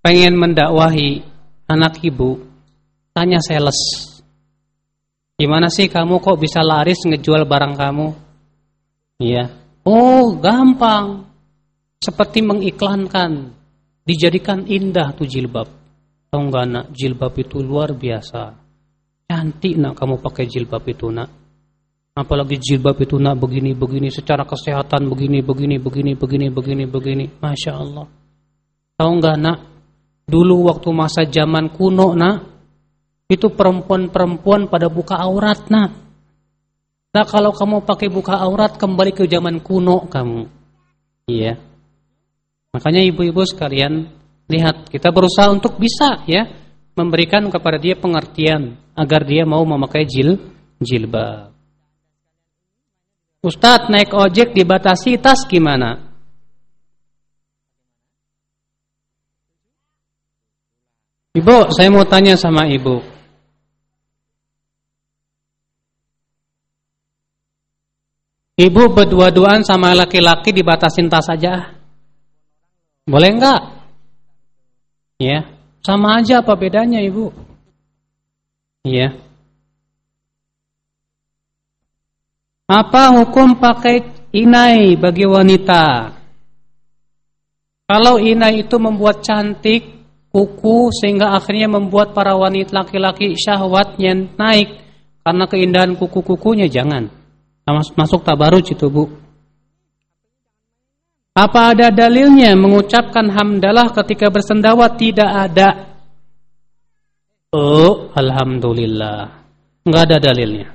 pengen mendakwahi anak Ibu, tanya sales. Gimana sih kamu kok bisa laris ngejual barang kamu? Iya. Oh, gampang. Seperti mengiklankan. Dijadikan indah tuh jilbab. Tahu nggak nak, jilbab itu luar biasa. Cantik nak kamu pakai jilbab itu nak. Apalagi jilbab itu nak begini-begini secara kesehatan begini begini begini begini begini begini. Masya Allah. Tahu nggak nak? Dulu waktu masa zaman kuno nak, itu perempuan-perempuan pada buka aurat nak. Nah kalau kamu pakai buka aurat kembali ke zaman kuno kamu. Iya. Makanya ibu-ibu sekalian lihat kita berusaha untuk bisa ya memberikan kepada dia pengertian agar dia mau memakai jil jilbab. Ustadz naik ojek dibatasi tas gimana? Ibu, saya mau tanya sama ibu. Ibu berdua-duaan sama laki-laki dibatasin tas aja. Boleh enggak? Ya, sama aja apa bedanya ibu? Iya. Apa hukum pakai inai bagi wanita? Kalau inai itu membuat cantik kuku sehingga akhirnya membuat para wanita laki-laki syahwatnya naik karena keindahan kuku-kukunya jangan. Masuk tabaruj itu bu. Apa ada dalilnya mengucapkan hamdalah ketika bersendawa? Tidak ada. Oh, alhamdulillah. Enggak ada dalilnya.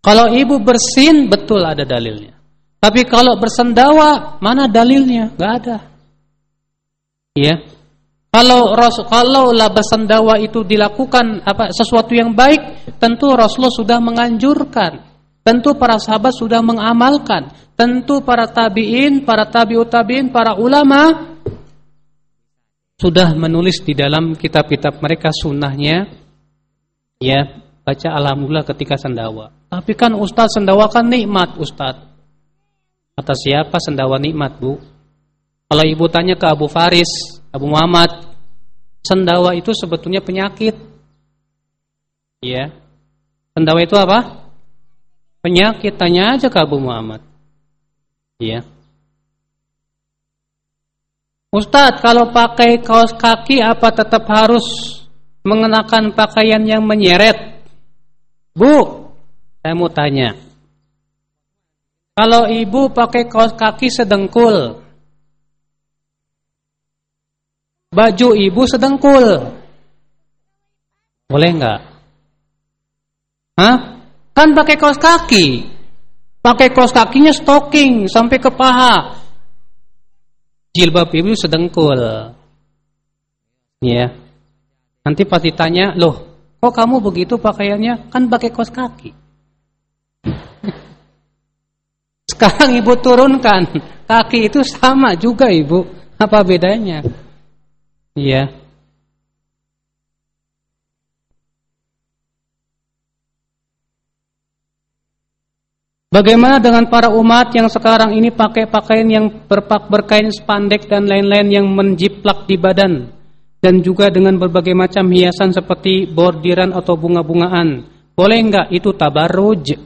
Kalau ibu bersin betul ada dalilnya. Tapi kalau bersendawa mana dalilnya? Gak ada. Ya. Kalau Rasul kalau lah bersendawa itu dilakukan apa sesuatu yang baik, tentu Rasulullah sudah menganjurkan. Tentu para sahabat sudah mengamalkan. Tentu para tabi'in, para tabi'ut tabi'in, para ulama sudah menulis di dalam kitab-kitab mereka sunnahnya ya baca alhamdulillah ketika sendawa. Tapi kan Ustaz sendawa kan nikmat Ustaz. Kata siapa sendawa nikmat Bu? Kalau ibu tanya ke Abu Faris, Abu Muhammad, sendawa itu sebetulnya penyakit. Ya. Sendawa itu apa? Penyakit, tanya aja ke Abu Muhammad. Ya. Ustadz, kalau pakai kaos kaki apa tetap harus mengenakan pakaian yang menyeret? Bu, saya mau tanya. Kalau ibu pakai kaos kaki sedengkul, baju ibu sedengkul, boleh nggak? Hah? Kan pakai kaos kaki, pakai kaos kakinya stocking sampai ke paha, jilbab ibu sedengkul, ya. Nanti pasti tanya, loh, kok kamu begitu pakaiannya? Kan pakai kaos kaki. Sekarang ibu turunkan kaki itu sama juga ibu. Apa bedanya? Iya. Bagaimana dengan para umat yang sekarang ini pakai pakaian yang berpak berkain spandek dan lain-lain yang menjiplak di badan dan juga dengan berbagai macam hiasan seperti bordiran atau bunga-bungaan. Boleh enggak itu tabarruj?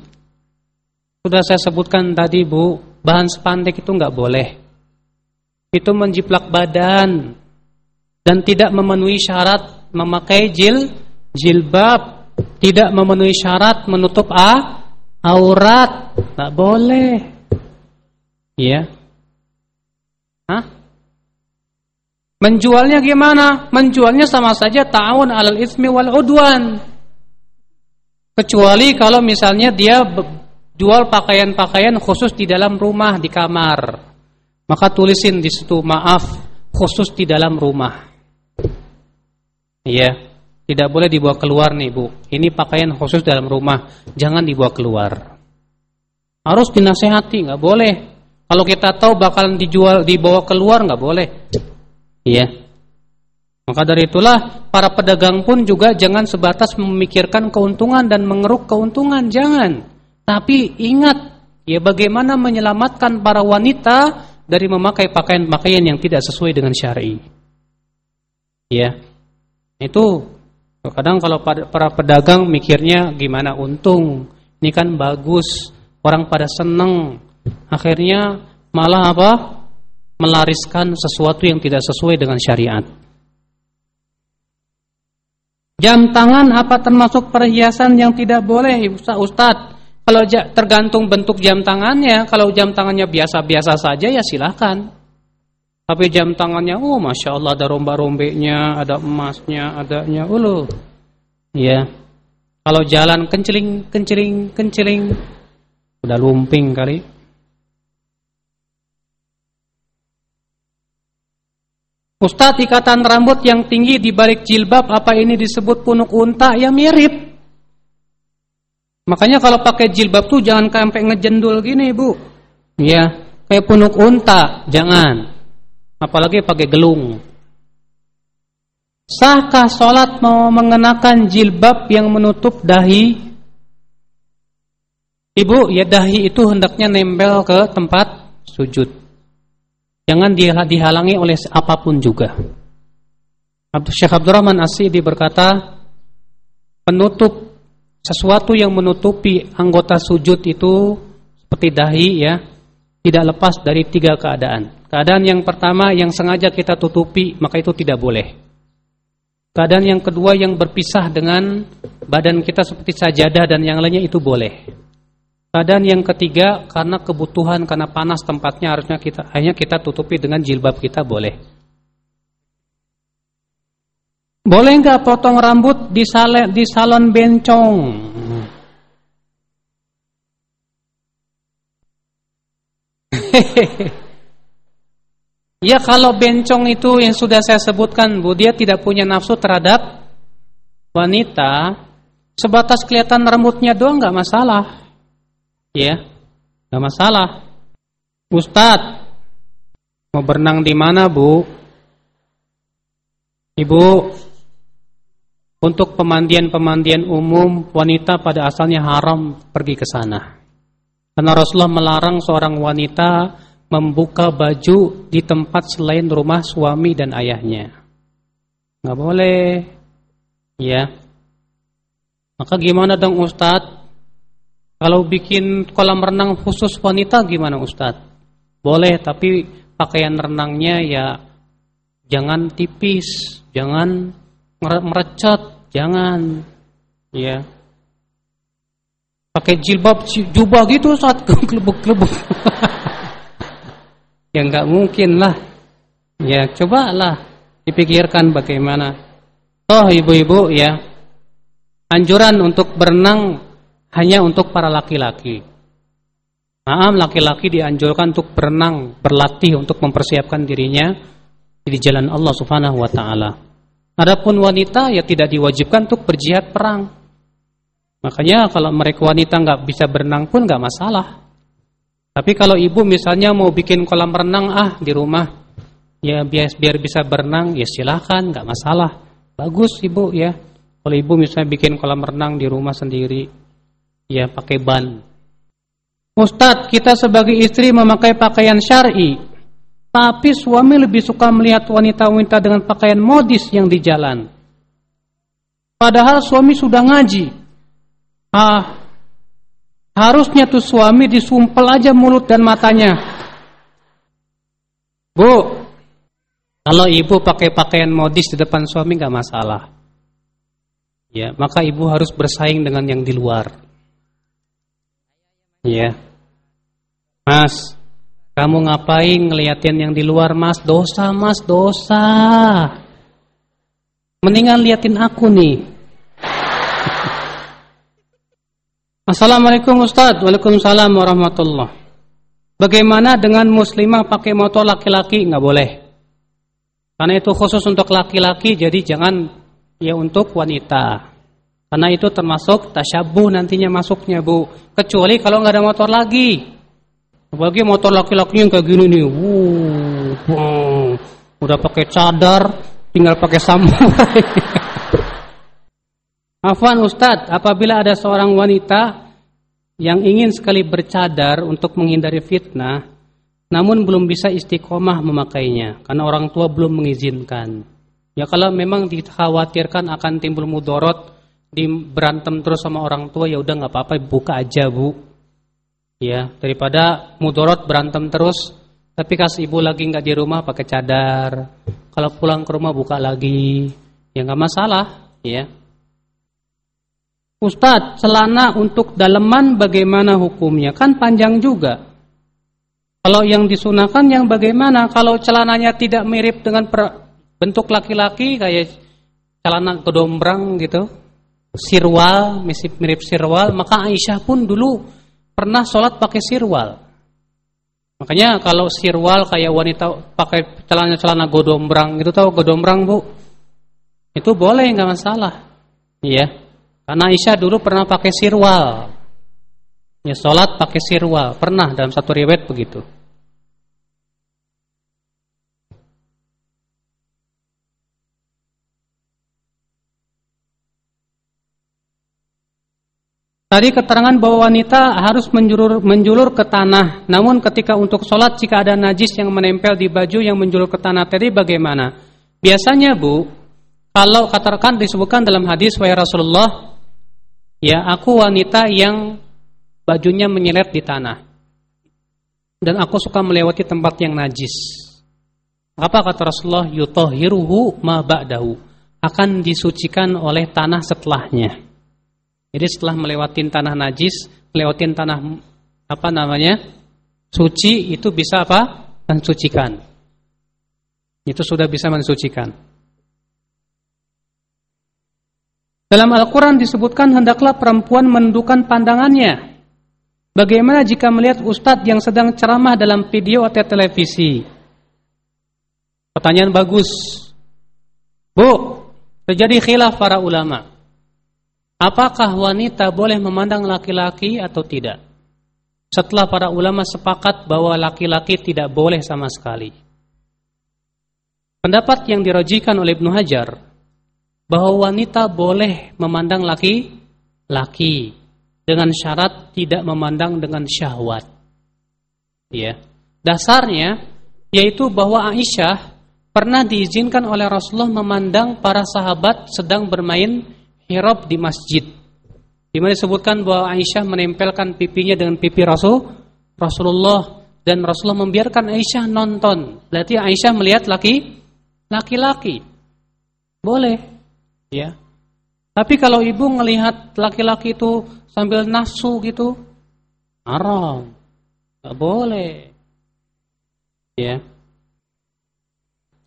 Sudah saya sebutkan tadi Bu, bahan spandek itu nggak boleh. Itu menjiplak badan dan tidak memenuhi syarat memakai jil jilbab, tidak memenuhi syarat menutup a aurat, nggak boleh. Iya. Hah? Menjualnya gimana? Menjualnya sama saja ta'awun alal ismi wal udwan. Kecuali kalau misalnya dia jual pakaian-pakaian khusus di dalam rumah di kamar. Maka tulisin di situ maaf khusus di dalam rumah. Iya, tidak boleh dibawa keluar nih Bu. Ini pakaian khusus dalam rumah, jangan dibawa keluar. Harus dinasehati, nggak boleh. Kalau kita tahu bakalan dijual dibawa keluar nggak boleh. Iya. Maka dari itulah para pedagang pun juga jangan sebatas memikirkan keuntungan dan mengeruk keuntungan, jangan. Tapi ingat ya bagaimana menyelamatkan para wanita dari memakai pakaian-pakaian yang tidak sesuai dengan syar'i. Ya. Itu kadang kalau para pedagang mikirnya gimana untung, ini kan bagus, orang pada seneng. Akhirnya malah apa? melariskan sesuatu yang tidak sesuai dengan syariat. Jam tangan apa termasuk perhiasan yang tidak boleh Ustaz? Kalau tergantung bentuk jam tangannya, kalau jam tangannya biasa-biasa saja ya silahkan. Tapi jam tangannya, oh masya Allah ada romba-rombeknya, ada emasnya, adanya, ulu. Ya. Kalau jalan kenceling, kenceling, kenceling, udah lumping kali. Ustadz ikatan rambut yang tinggi di balik jilbab apa ini disebut punuk unta? Ya mirip. Makanya kalau pakai jilbab tuh jangan sampai ngejendul gini, Bu. Ya, kayak punuk unta, jangan. Apalagi pakai gelung. Sahkah sholat mau mengenakan jilbab yang menutup dahi? Ibu, ya dahi itu hendaknya nempel ke tempat sujud. Jangan dihalangi oleh apa pun juga. Syekh Abdurrahman Asidi berkata, penutup sesuatu yang menutupi anggota sujud itu seperti dahi ya, tidak lepas dari tiga keadaan. Keadaan yang pertama yang sengaja kita tutupi, maka itu tidak boleh. Keadaan yang kedua yang berpisah dengan badan kita seperti sajadah dan yang lainnya itu boleh. Keadaan yang ketiga karena kebutuhan karena panas tempatnya harusnya kita hanya kita tutupi dengan jilbab kita boleh. Boleh nggak potong rambut di sale, di salon bencong? ya kalau bencong itu yang sudah saya sebutkan Bu, dia tidak punya nafsu terhadap wanita, sebatas kelihatan rambutnya doang nggak masalah. Ya, nggak masalah. Ustadz, mau berenang di mana bu? Ibu, untuk pemandian-pemandian umum wanita pada asalnya haram pergi ke sana. Karena Rasulullah melarang seorang wanita membuka baju di tempat selain rumah suami dan ayahnya. Nggak boleh. Ya. Maka gimana dong Ustadz? Kalau bikin kolam renang khusus wanita gimana Ustadz? Boleh, tapi pakaian renangnya ya jangan tipis, jangan merecet, jangan ya. Pakai jilbab jubah gitu saat kelebuk-kelebuk. ya nggak mungkin lah. Ya cobalah dipikirkan bagaimana. Toh ibu-ibu ya, anjuran untuk berenang hanya untuk para laki-laki. Maaf, laki-laki dianjurkan untuk berenang, berlatih untuk mempersiapkan dirinya di jalan Allah Subhanahu wa taala. Adapun wanita ya tidak diwajibkan untuk berjihad perang. Makanya kalau mereka wanita nggak bisa berenang pun nggak masalah. Tapi kalau ibu misalnya mau bikin kolam renang ah di rumah, ya biar biar bisa berenang ya silahkan nggak masalah. Bagus ibu ya. Kalau ibu misalnya bikin kolam renang di rumah sendiri, ya pakai ban. Ustadz, kita sebagai istri memakai pakaian syar'i, tapi suami lebih suka melihat wanita-wanita dengan pakaian modis yang di jalan. Padahal suami sudah ngaji. Ah, harusnya tuh suami disumpel aja mulut dan matanya. Bu, kalau ibu pakai pakaian modis di depan suami nggak masalah. Ya, maka ibu harus bersaing dengan yang di luar. Iya. Mas, kamu ngapain ngeliatin yang di luar mas? Dosa mas, dosa. Mendingan liatin aku nih. Assalamualaikum Ustaz. Waalaikumsalam warahmatullah. Bagaimana dengan muslimah pakai motor laki-laki? Nggak boleh. Karena itu khusus untuk laki-laki, jadi jangan ya untuk wanita. Karena itu termasuk tasyabuh nantinya masuknya bu. Kecuali kalau nggak ada motor lagi. Apalagi motor laki-laki yang kayak gini nih. Wuh, udah pakai cadar, tinggal pakai sambung. Afwan Ustadz, apabila ada seorang wanita yang ingin sekali bercadar untuk menghindari fitnah, namun belum bisa istiqomah memakainya karena orang tua belum mengizinkan. Ya kalau memang dikhawatirkan akan timbul mudorot, di berantem terus sama orang tua ya udah nggak apa-apa buka aja bu. Ya daripada mudorot berantem terus, tapi kas ibu lagi nggak di rumah pakai cadar. Kalau pulang ke rumah buka lagi, ya nggak masalah. Ya Ustadz, celana untuk daleman bagaimana hukumnya? Kan panjang juga. Kalau yang disunahkan yang bagaimana? Kalau celananya tidak mirip dengan bentuk laki-laki kayak celana kedombrang gitu, sirwal, mirip mirip sirwal, maka Aisyah pun dulu pernah sholat pakai sirwal. Makanya kalau sirwal kayak wanita pakai celana-celana godombrang, itu tahu godombrang bu? Itu boleh nggak masalah, iya. Karena Aisyah dulu pernah pakai sirwal. Ya sholat pakai sirwal. Pernah dalam satu riwayat begitu. Tadi keterangan bahwa wanita harus menjulur, menjulur ke tanah. Namun ketika untuk sholat jika ada najis yang menempel di baju yang menjulur ke tanah tadi bagaimana? Biasanya bu, kalau katakan disebutkan dalam hadis wahai Rasulullah, Ya, aku wanita yang bajunya menyeret di tanah. Dan aku suka melewati tempat yang najis. Apa kata Rasulullah? Yutohiruhu ma ba'dahu. Akan disucikan oleh tanah setelahnya. Jadi setelah melewati tanah najis, melewati tanah apa namanya? Suci itu bisa apa? Mensucikan. Itu sudah bisa mensucikan. Dalam Al-Quran disebutkan hendaklah perempuan menundukkan pandangannya. Bagaimana jika melihat ustadz yang sedang ceramah dalam video atau televisi? Pertanyaan bagus. Bu, terjadi khilaf para ulama. Apakah wanita boleh memandang laki-laki atau tidak? Setelah para ulama sepakat bahwa laki-laki tidak boleh sama sekali. Pendapat yang dirojikan oleh Ibnu Hajar bahwa wanita boleh memandang laki-laki dengan syarat tidak memandang dengan syahwat. Ya. Dasarnya yaitu bahwa Aisyah pernah diizinkan oleh Rasulullah memandang para sahabat sedang bermain hirab di masjid. Di mana disebutkan bahwa Aisyah menempelkan pipinya dengan pipi Rasul Rasulullah dan Rasulullah membiarkan Aisyah nonton. Berarti Aisyah melihat laki laki-laki. Boleh ya. Tapi kalau ibu melihat laki-laki itu sambil nafsu gitu, haram, nggak boleh, ya.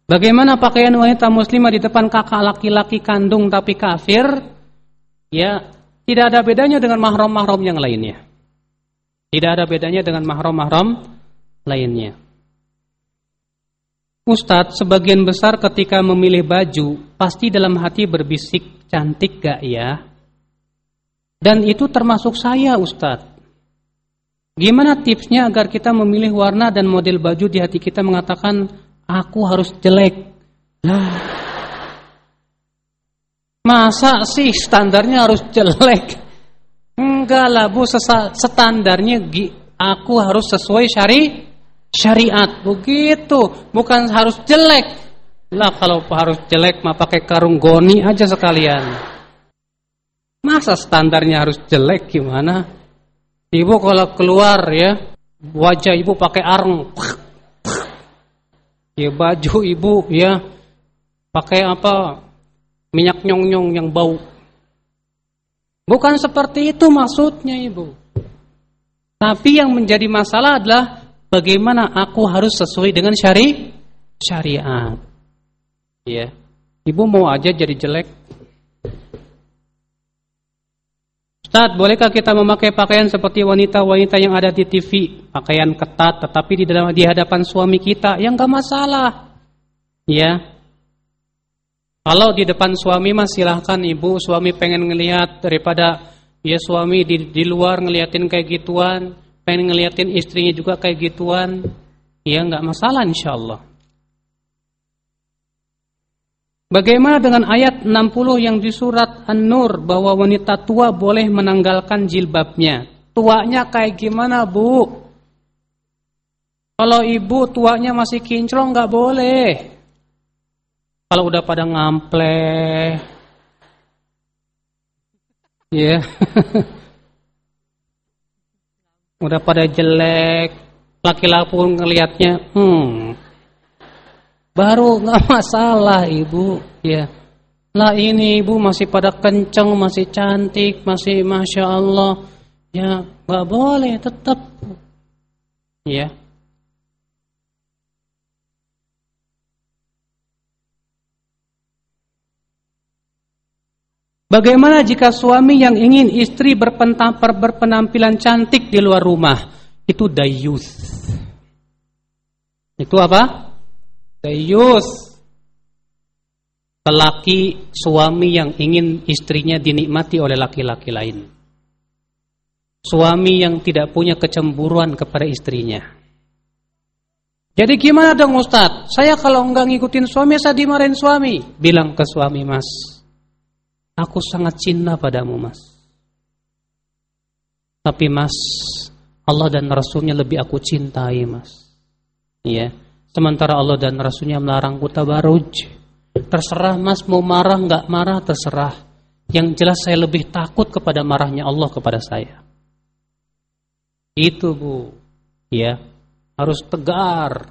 Bagaimana pakaian wanita muslimah di depan kakak laki-laki kandung tapi kafir? Ya, tidak ada bedanya dengan mahram-mahram yang lainnya. Tidak ada bedanya dengan mahram-mahram lainnya. Ustadz, sebagian besar ketika memilih baju, pasti dalam hati berbisik, cantik gak ya? Dan itu termasuk saya Ustadz. Gimana tipsnya agar kita memilih warna dan model baju di hati kita mengatakan, aku harus jelek? Nah, masa sih standarnya harus jelek? Enggak lah bu, standarnya aku harus sesuai syari syariat. Begitu. Bukan harus jelek. Lah kalau harus jelek mah pakai karung goni aja sekalian. Masa standarnya harus jelek gimana? Ibu kalau keluar ya wajah ibu pakai areng ya baju ibu ya pakai apa? Minyak nyong-nyong yang bau. Bukan seperti itu maksudnya ibu. Tapi yang menjadi masalah adalah bagaimana aku harus sesuai dengan syari syariat. Ya. Ibu mau aja jadi jelek. Ustaz, bolehkah kita memakai pakaian seperti wanita-wanita yang ada di TV? Pakaian ketat tetapi di dalam di hadapan suami kita yang enggak masalah. Ya. Kalau di depan suami mah silahkan ibu, suami pengen ngelihat daripada ya suami di, di luar ngeliatin kayak gituan pengen ngeliatin istrinya juga kayak gituan, ya nggak masalah insya Allah. Bagaimana dengan ayat 60 yang di surat An-Nur bahwa wanita tua boleh menanggalkan jilbabnya? Tuanya kayak gimana, Bu? Kalau ibu tuanya masih kinclong nggak boleh. Kalau udah pada ngample, ya, yeah. udah pada jelek, laki-laki pun ngelihatnya, hmm, baru nggak masalah ibu, ya. Lah ini ibu masih pada kenceng, masih cantik, masih masya Allah, ya nggak boleh tetap, ya. Bagaimana jika suami yang ingin istri berpenampilan cantik di luar rumah? Itu dayus. Itu apa? Dayus. Lelaki suami yang ingin istrinya dinikmati oleh laki-laki lain. Suami yang tidak punya kecemburuan kepada istrinya. Jadi gimana dong Ustadz? Saya kalau enggak ngikutin suami, saya dimarahin suami. Bilang ke suami mas, Aku sangat cinta padamu mas. Tapi mas, Allah dan Rasulnya lebih aku cintai mas. Ya, sementara Allah dan Rasulnya melarangku tabaruj. Terserah mas mau marah nggak marah terserah. Yang jelas saya lebih takut kepada marahnya Allah kepada saya. Itu bu, ya harus tegar.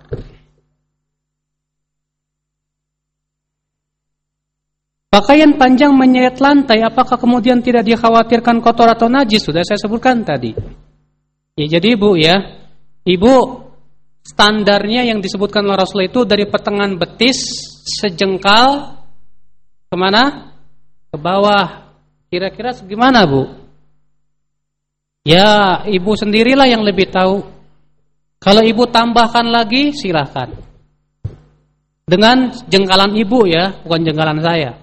Pakaian panjang menyeret lantai, apakah kemudian tidak dikhawatirkan kotor atau najis? Sudah saya sebutkan tadi. Ya, jadi ibu ya, ibu standarnya yang disebutkan oleh Rasul itu dari pertengahan betis sejengkal ke mana? Ke bawah. Kira-kira segimana bu? Ya, ibu sendirilah yang lebih tahu. Kalau ibu tambahkan lagi, silahkan. Dengan jengkalan ibu ya, bukan jengkalan saya.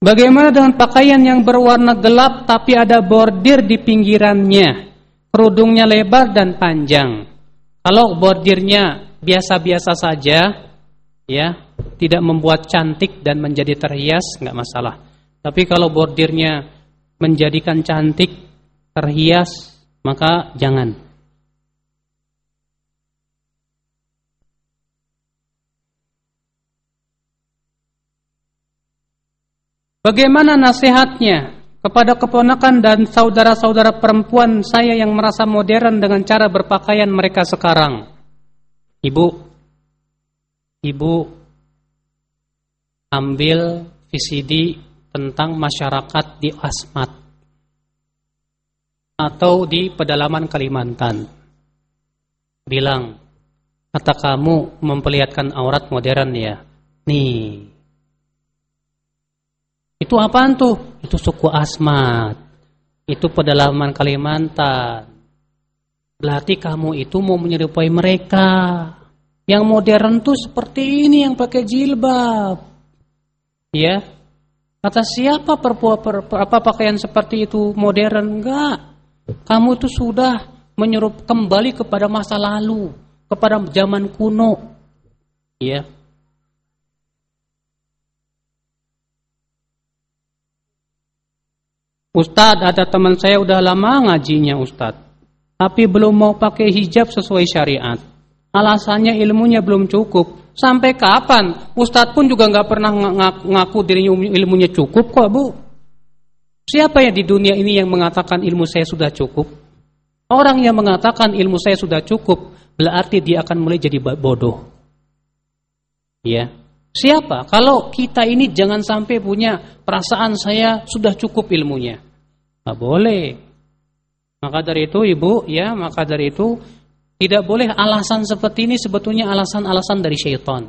Bagaimana dengan pakaian yang berwarna gelap tapi ada bordir di pinggirannya, kerudungnya lebar dan panjang. Kalau bordirnya biasa-biasa saja, ya, tidak membuat cantik dan menjadi terhias, nggak masalah. Tapi kalau bordirnya menjadikan cantik, terhias, maka jangan. Bagaimana nasihatnya kepada keponakan dan saudara-saudara perempuan saya yang merasa modern dengan cara berpakaian mereka sekarang? Ibu, ibu ambil VCD tentang masyarakat di Asmat atau di pedalaman Kalimantan. Bilang, kata kamu memperlihatkan aurat modern ya. Nih, itu apaan tuh? Itu suku Asmat. Itu pedalaman Kalimantan. Berarti kamu itu mau menyerupai mereka. Yang modern tuh seperti ini yang pakai jilbab. Ya. Kata siapa perpua per, apa pakaian seperti itu modern? Enggak. Kamu itu sudah menyerup kembali kepada masa lalu, kepada zaman kuno. Ya. Ustadz, ada teman saya udah lama ngajinya Ustadz. Tapi belum mau pakai hijab sesuai syariat. Alasannya ilmunya belum cukup. Sampai kapan? Ustadz pun juga nggak pernah ngaku dirinya ilmunya cukup kok bu. Siapa ya di dunia ini yang mengatakan ilmu saya sudah cukup? Orang yang mengatakan ilmu saya sudah cukup, berarti dia akan mulai jadi bodoh. Ya, Siapa? Kalau kita ini jangan sampai punya perasaan saya sudah cukup ilmunya. Nggak boleh. Maka dari itu ibu, ya, maka dari itu tidak boleh alasan seperti ini sebetulnya alasan-alasan dari syaitan.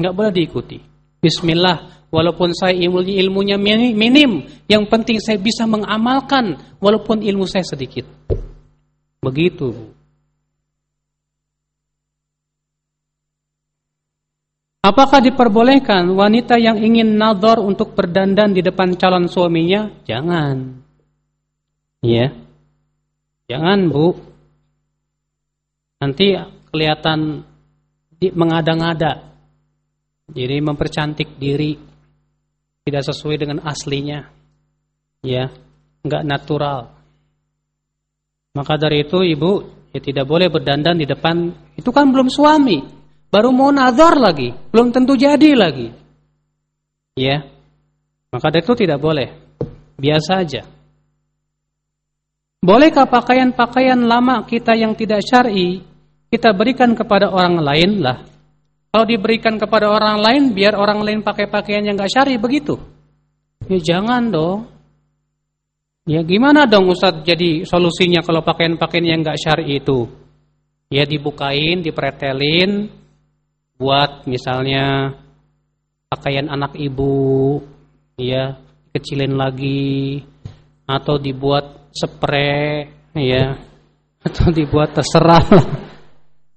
Nggak boleh diikuti. Bismillah, walaupun saya ilmunya, ilmunya minim, yang penting saya bisa mengamalkan walaupun ilmu saya sedikit. Begitu. Apakah diperbolehkan wanita yang ingin nador untuk berdandan di depan calon suaminya? Jangan. Ya. Jangan, Bu. Nanti kelihatan mengada-ngada. Jadi mempercantik diri tidak sesuai dengan aslinya. Ya, enggak natural. Maka dari itu ibu ya tidak boleh berdandan di depan itu kan belum suami, baru mau nazar lagi, belum tentu jadi lagi. Ya. Maka itu tidak boleh. Biasa aja. Bolehkah pakaian-pakaian lama kita yang tidak syar'i kita berikan kepada orang lain lah? Kalau diberikan kepada orang lain, biar orang lain pakai pakaian yang nggak syar'i begitu? Ya jangan dong. Ya gimana dong Ustadz jadi solusinya kalau pakaian-pakaian yang nggak syar'i itu? Ya dibukain, dipretelin, buat misalnya pakaian anak ibu, ya kecilin lagi, atau dibuat spray, ya, atau dibuat terserah,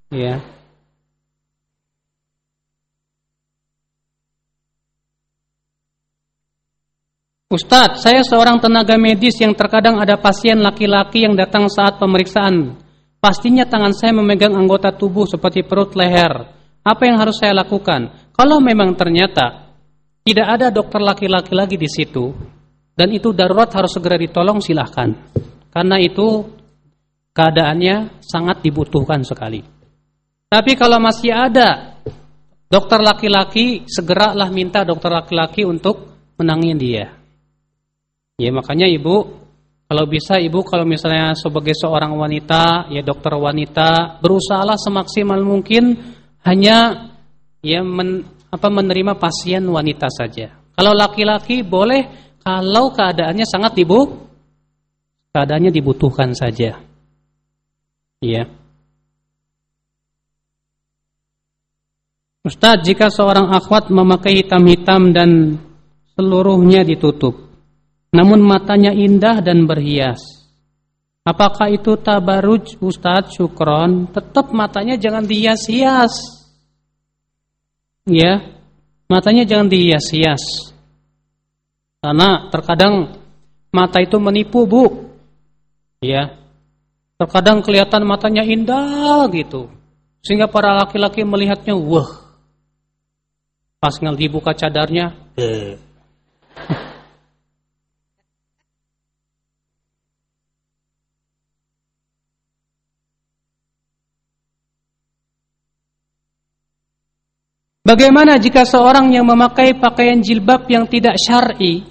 ya. Ustadz, saya seorang tenaga medis yang terkadang ada pasien laki-laki yang datang saat pemeriksaan. Pastinya tangan saya memegang anggota tubuh seperti perut leher. Apa yang harus saya lakukan? Kalau memang ternyata tidak ada dokter laki-laki lagi di situ, dan itu darurat harus segera ditolong silahkan. Karena itu keadaannya sangat dibutuhkan sekali. Tapi kalau masih ada dokter laki-laki, segeralah minta dokter laki-laki untuk menangin dia. Ya makanya ibu kalau bisa ibu kalau misalnya sebagai seorang wanita ya dokter wanita berusahalah semaksimal mungkin hanya ya men, apa menerima pasien wanita saja. Kalau laki-laki boleh kalau keadaannya sangat ibu keadaannya dibutuhkan saja. Ya. Ustaz, jika seorang akhwat memakai hitam-hitam dan seluruhnya ditutup, namun matanya indah dan berhias. Apakah itu tabaruj Ustadz Syukron? Tetap matanya jangan dihias-hias. Ya, matanya jangan dihias-hias. Karena terkadang mata itu menipu, Bu. Ya. Terkadang kelihatan matanya indah gitu. Sehingga para laki-laki melihatnya, wah. Pas dibuka cadarnya, eh. Bagaimana jika seorang yang memakai pakaian jilbab yang tidak syar'i,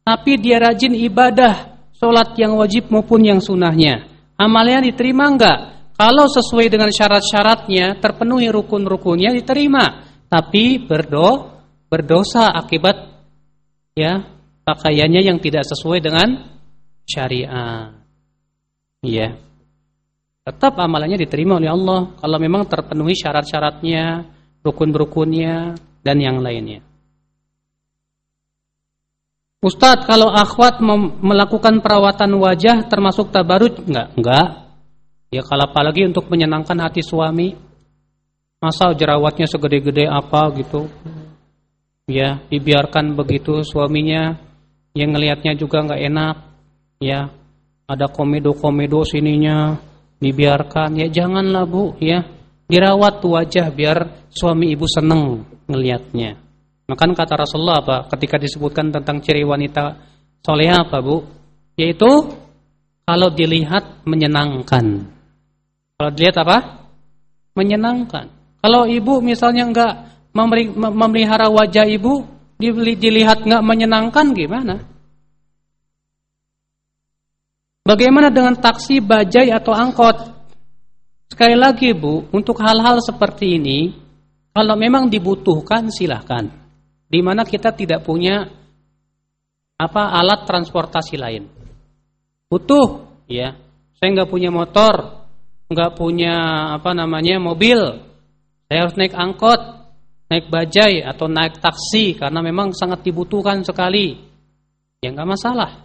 tapi dia rajin ibadah, sholat yang wajib maupun yang sunnahnya, amalnya diterima enggak? Kalau sesuai dengan syarat-syaratnya, terpenuhi rukun-rukunnya diterima, tapi berdo, berdosa akibat ya pakaiannya yang tidak sesuai dengan syariat. Ya. Tetap amalannya diterima oleh Allah kalau memang terpenuhi syarat-syaratnya, rukun-rukunnya, dan yang lainnya. Ustadz, kalau akhwat melakukan perawatan wajah termasuk tabarut? Enggak, enggak. Ya kalau apalagi untuk menyenangkan hati suami. Masa jerawatnya segede-gede apa gitu. Ya, dibiarkan begitu suaminya yang ngelihatnya juga enggak enak. Ya, ada komedo-komedo sininya dibiarkan. Ya janganlah Bu, ya dirawat wajah biar suami ibu seneng ngelihatnya. Maka kata Rasulullah apa ketika disebutkan tentang ciri wanita soleha apa bu? Yaitu kalau dilihat menyenangkan. Kalau dilihat apa? Menyenangkan. Kalau ibu misalnya enggak memelihara wajah ibu, dilihat enggak menyenangkan gimana? Bagaimana dengan taksi, bajai atau angkot? Sekali lagi Bu, untuk hal-hal seperti ini, kalau memang dibutuhkan silahkan. Di mana kita tidak punya apa alat transportasi lain. Butuh, ya. Saya nggak punya motor, nggak punya apa namanya mobil. Saya harus naik angkot, naik bajai atau naik taksi karena memang sangat dibutuhkan sekali. Ya nggak masalah,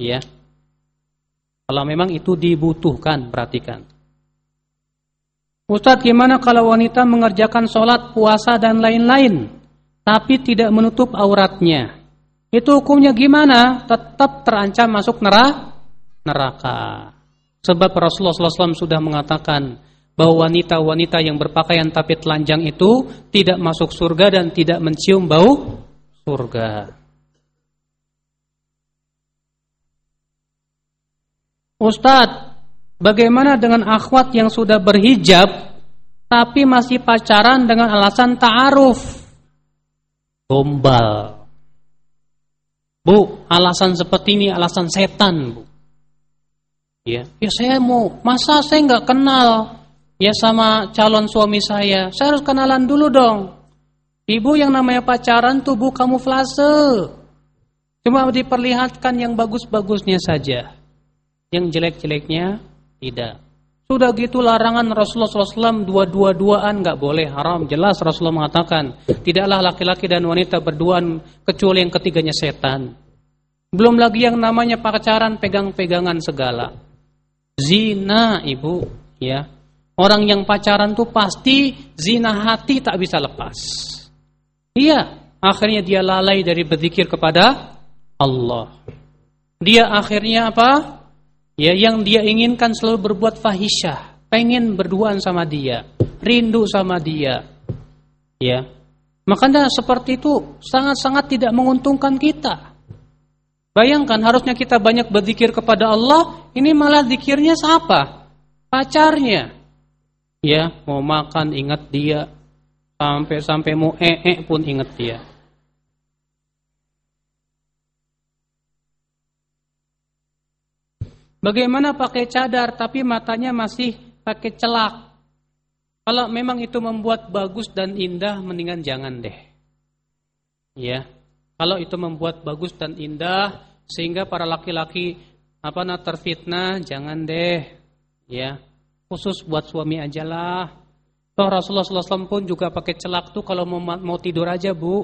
ya. Kalau memang itu dibutuhkan, perhatikan. Ustadz gimana kalau wanita mengerjakan sholat, puasa dan lain-lain Tapi tidak menutup auratnya Itu hukumnya gimana? Tetap terancam masuk neraka Sebab Rasulullah SAW sudah mengatakan bahwa wanita-wanita yang berpakaian tapi telanjang itu tidak masuk surga dan tidak mencium bau surga. Ustadz, bagaimana dengan akhwat yang sudah berhijab tapi masih pacaran dengan alasan ta'aruf? Gombal. Bu, alasan seperti ini alasan setan, Bu. Ya, ya saya mau, masa saya nggak kenal ya sama calon suami saya. Saya harus kenalan dulu dong. Ibu yang namanya pacaran tuh bu kamuflase. Cuma diperlihatkan yang bagus-bagusnya saja. Yang jelek-jeleknya tidak. Sudah gitu larangan Rasulullah SAW dua-dua-duaan nggak boleh haram. Jelas Rasulullah mengatakan tidaklah laki-laki dan wanita berduaan kecuali yang ketiganya setan. Belum lagi yang namanya pacaran pegang-pegangan segala. Zina ibu, ya. Orang yang pacaran tuh pasti zina hati tak bisa lepas. Iya, akhirnya dia lalai dari berzikir kepada Allah. Dia akhirnya apa? Ya, yang dia inginkan selalu berbuat fahisyah, pengen berduaan sama dia, rindu sama dia. Ya. Makanya seperti itu sangat-sangat tidak menguntungkan kita. Bayangkan harusnya kita banyak berzikir kepada Allah, ini malah zikirnya siapa? Pacarnya. Ya, mau makan ingat dia, sampai-sampai mau ee pun ingat dia. Bagaimana pakai cadar tapi matanya masih pakai celak? Kalau memang itu membuat bagus dan indah, mendingan jangan deh. Ya, kalau itu membuat bagus dan indah sehingga para laki-laki apa nak terfitnah, jangan deh. Ya, khusus buat suami aja lah. Toh Rasulullah SAW pun juga pakai celak tuh kalau mau, mau tidur aja bu.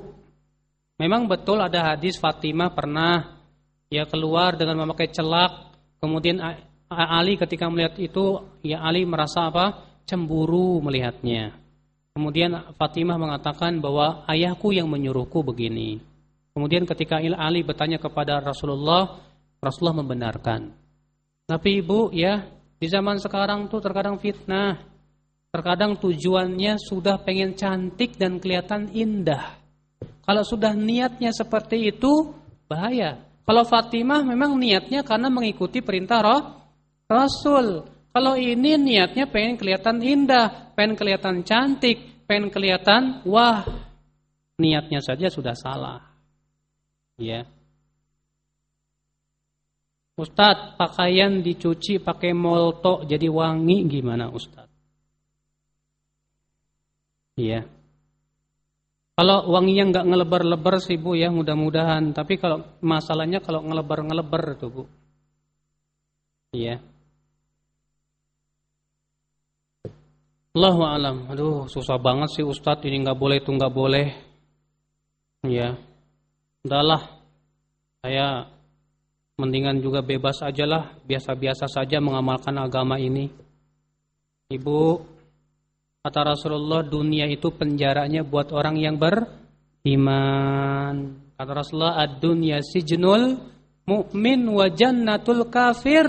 Memang betul ada hadis Fatimah pernah ya keluar dengan memakai celak Kemudian Ali ketika melihat itu, ya Ali merasa apa? Cemburu melihatnya. Kemudian Fatimah mengatakan bahwa ayahku yang menyuruhku begini. Kemudian ketika Ali bertanya kepada Rasulullah, Rasulullah membenarkan. Tapi ibu ya, di zaman sekarang tuh terkadang fitnah. Terkadang tujuannya sudah pengen cantik dan kelihatan indah. Kalau sudah niatnya seperti itu, bahaya. Kalau Fatimah memang niatnya karena mengikuti perintah roh Rasul. Kalau ini niatnya pengen kelihatan indah, pengen kelihatan cantik, pengen kelihatan wah, niatnya saja sudah salah. Ya. Ustadz, pakaian dicuci pakai molto jadi wangi gimana Ustadz? Iya. Kalau wanginya nggak ngelebar-lebar sih Bu ya mudah-mudahan. Tapi kalau masalahnya kalau ngelebar-ngelebar tuh Bu. Iya. Allahu alam. Aduh susah banget sih Ustadz ini nggak boleh itu nggak boleh. Iya. Udahlah. Saya mendingan juga bebas aja lah. Biasa-biasa saja mengamalkan agama ini. Ibu Kata Rasulullah dunia itu penjaranya buat orang yang beriman. Kata Rasulullah ad-dunya sijnul mu'min wa jannatul kafir.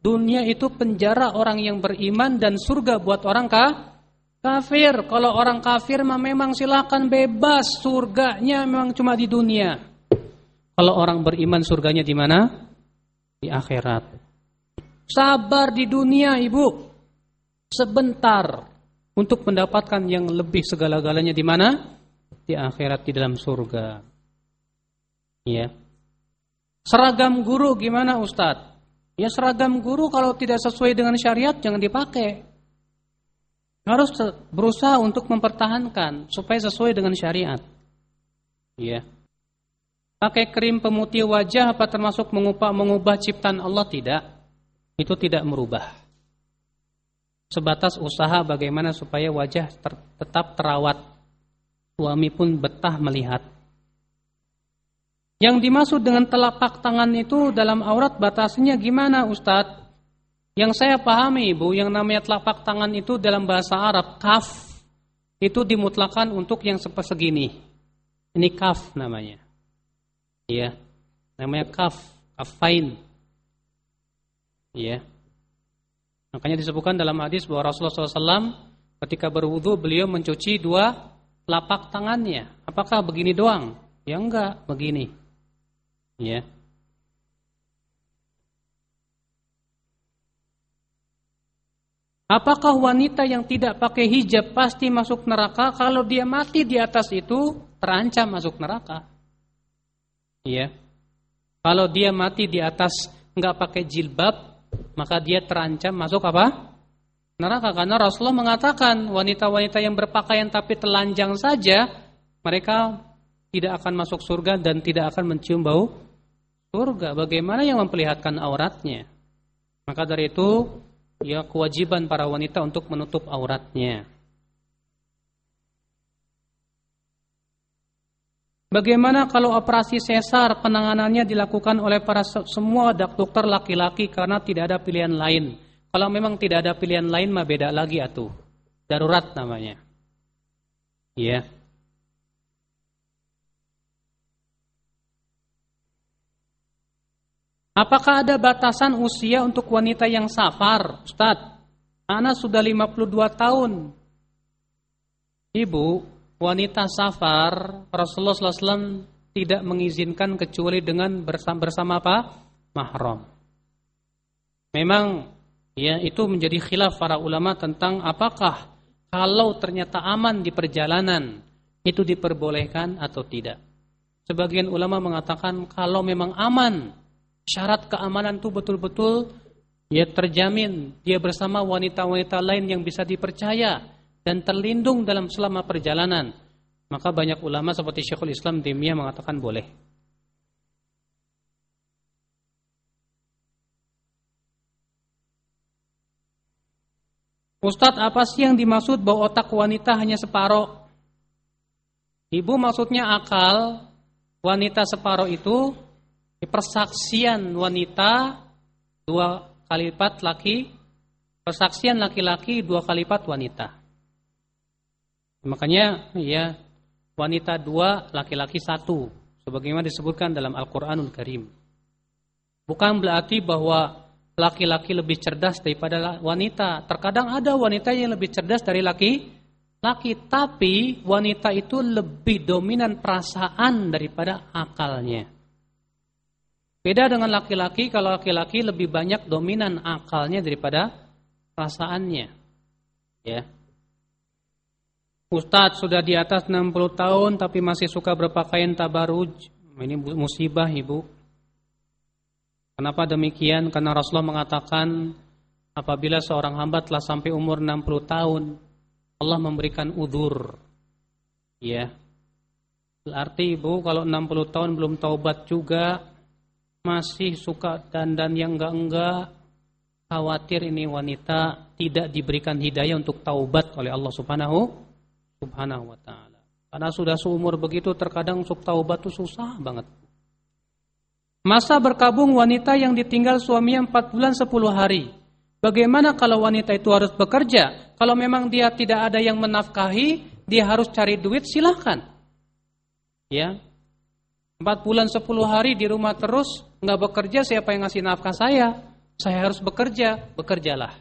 Dunia itu penjara orang yang beriman dan surga buat orang kah? kafir. Kalau orang kafir mah memang silakan bebas, surganya memang cuma di dunia. Kalau orang beriman surganya di mana? Di akhirat. Sabar di dunia, Ibu. Sebentar untuk mendapatkan yang lebih segala-galanya di mana? Di akhirat di dalam surga. Ya. Seragam guru gimana Ustadz? Ya seragam guru kalau tidak sesuai dengan syariat jangan dipakai. Harus berusaha untuk mempertahankan supaya sesuai dengan syariat. Ya. Pakai krim pemutih wajah apa termasuk mengubah, mengubah ciptaan Allah tidak? Itu tidak merubah sebatas usaha bagaimana supaya wajah ter tetap terawat. Suami pun betah melihat. Yang dimaksud dengan telapak tangan itu dalam aurat batasnya gimana Ustadz? Yang saya pahami Ibu, yang namanya telapak tangan itu dalam bahasa Arab, kaf, itu dimutlakan untuk yang segini. Ini kaf namanya. Iya, namanya kaf, kafain. Iya. Makanya disebutkan dalam hadis bahwa Rasulullah SAW ketika berwudu beliau mencuci dua telapak tangannya. Apakah begini doang? Ya enggak, begini. Ya. Apakah wanita yang tidak pakai hijab pasti masuk neraka? Kalau dia mati di atas itu, terancam masuk neraka. Iya. Kalau dia mati di atas nggak pakai jilbab, maka dia terancam masuk apa? Neraka. Karena Rasulullah mengatakan wanita-wanita yang berpakaian tapi telanjang saja, mereka tidak akan masuk surga dan tidak akan mencium bau surga. Bagaimana yang memperlihatkan auratnya? Maka dari itu ya kewajiban para wanita untuk menutup auratnya. Bagaimana kalau operasi sesar penanganannya dilakukan oleh para semua dokter laki-laki karena tidak ada pilihan lain? Kalau memang tidak ada pilihan lain mah beda lagi atuh. Darurat namanya. Ya. Apakah ada batasan usia untuk wanita yang safar? Ustaz, Ana sudah 52 tahun. Ibu, wanita safar, Rasulullah SAW tidak mengizinkan kecuali dengan bersama, bersama apa? Mahram. Memang ya itu menjadi khilaf para ulama tentang apakah kalau ternyata aman di perjalanan itu diperbolehkan atau tidak. Sebagian ulama mengatakan kalau memang aman syarat keamanan itu betul-betul ya terjamin dia bersama wanita-wanita lain yang bisa dipercaya dan terlindung dalam selama perjalanan maka banyak ulama seperti Syekhul Islam Dimia mengatakan boleh Ustadz apa sih yang dimaksud bahwa otak wanita hanya separoh? Ibu maksudnya akal wanita separoh itu persaksian wanita dua kali lipat laki, persaksian laki-laki dua kali lipat wanita. Makanya ya wanita dua, laki-laki satu, sebagaimana disebutkan dalam Al-Quranul Karim. Bukan berarti bahwa laki-laki lebih cerdas daripada wanita. Terkadang ada wanita yang lebih cerdas dari laki laki, tapi wanita itu lebih dominan perasaan daripada akalnya. Beda dengan laki-laki, kalau laki-laki lebih banyak dominan akalnya daripada perasaannya. Ya. Ustadz sudah di atas 60 tahun tapi masih suka berpakaian tabaruj. Ini musibah ibu. Kenapa demikian? Karena Rasulullah mengatakan apabila seorang hamba telah sampai umur 60 tahun, Allah memberikan udur. Ya. Berarti ibu kalau 60 tahun belum taubat juga, masih suka dandan yang enggak-enggak, khawatir ini wanita tidak diberikan hidayah untuk taubat oleh Allah Subhanahu Subhanahu wa taala. Karena sudah seumur begitu terkadang taubat itu susah banget. Masa berkabung wanita yang ditinggal suaminya 4 bulan 10 hari. Bagaimana kalau wanita itu harus bekerja? Kalau memang dia tidak ada yang menafkahi, dia harus cari duit silahkan. Ya, Empat bulan sepuluh hari di rumah terus nggak bekerja siapa yang ngasih nafkah saya? Saya harus bekerja, bekerjalah.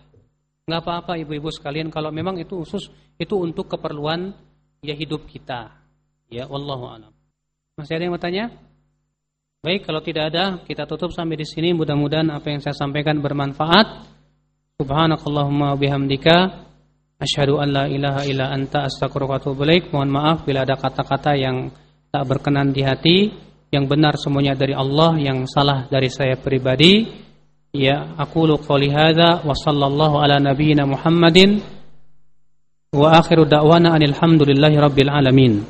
Nggak apa-apa ibu-ibu sekalian kalau memang itu khusus itu untuk keperluan ya hidup kita. Ya wallahu a'lam. Masih ada yang mau tanya? Baik, kalau tidak ada, kita tutup sampai di sini. Mudah-mudahan apa yang saya sampaikan bermanfaat. Subhanakallahumma bihamdika asyhadu an la ilaha illa anta astaghfiruka wa Mohon maaf bila ada kata-kata yang tak berkenan di hati yang benar semuanya dari Allah yang salah dari saya pribadi أقول قولي هذا وصلى الله على نبينا محمد. وآخر دعوانا أن الحمد لله رب العالمين.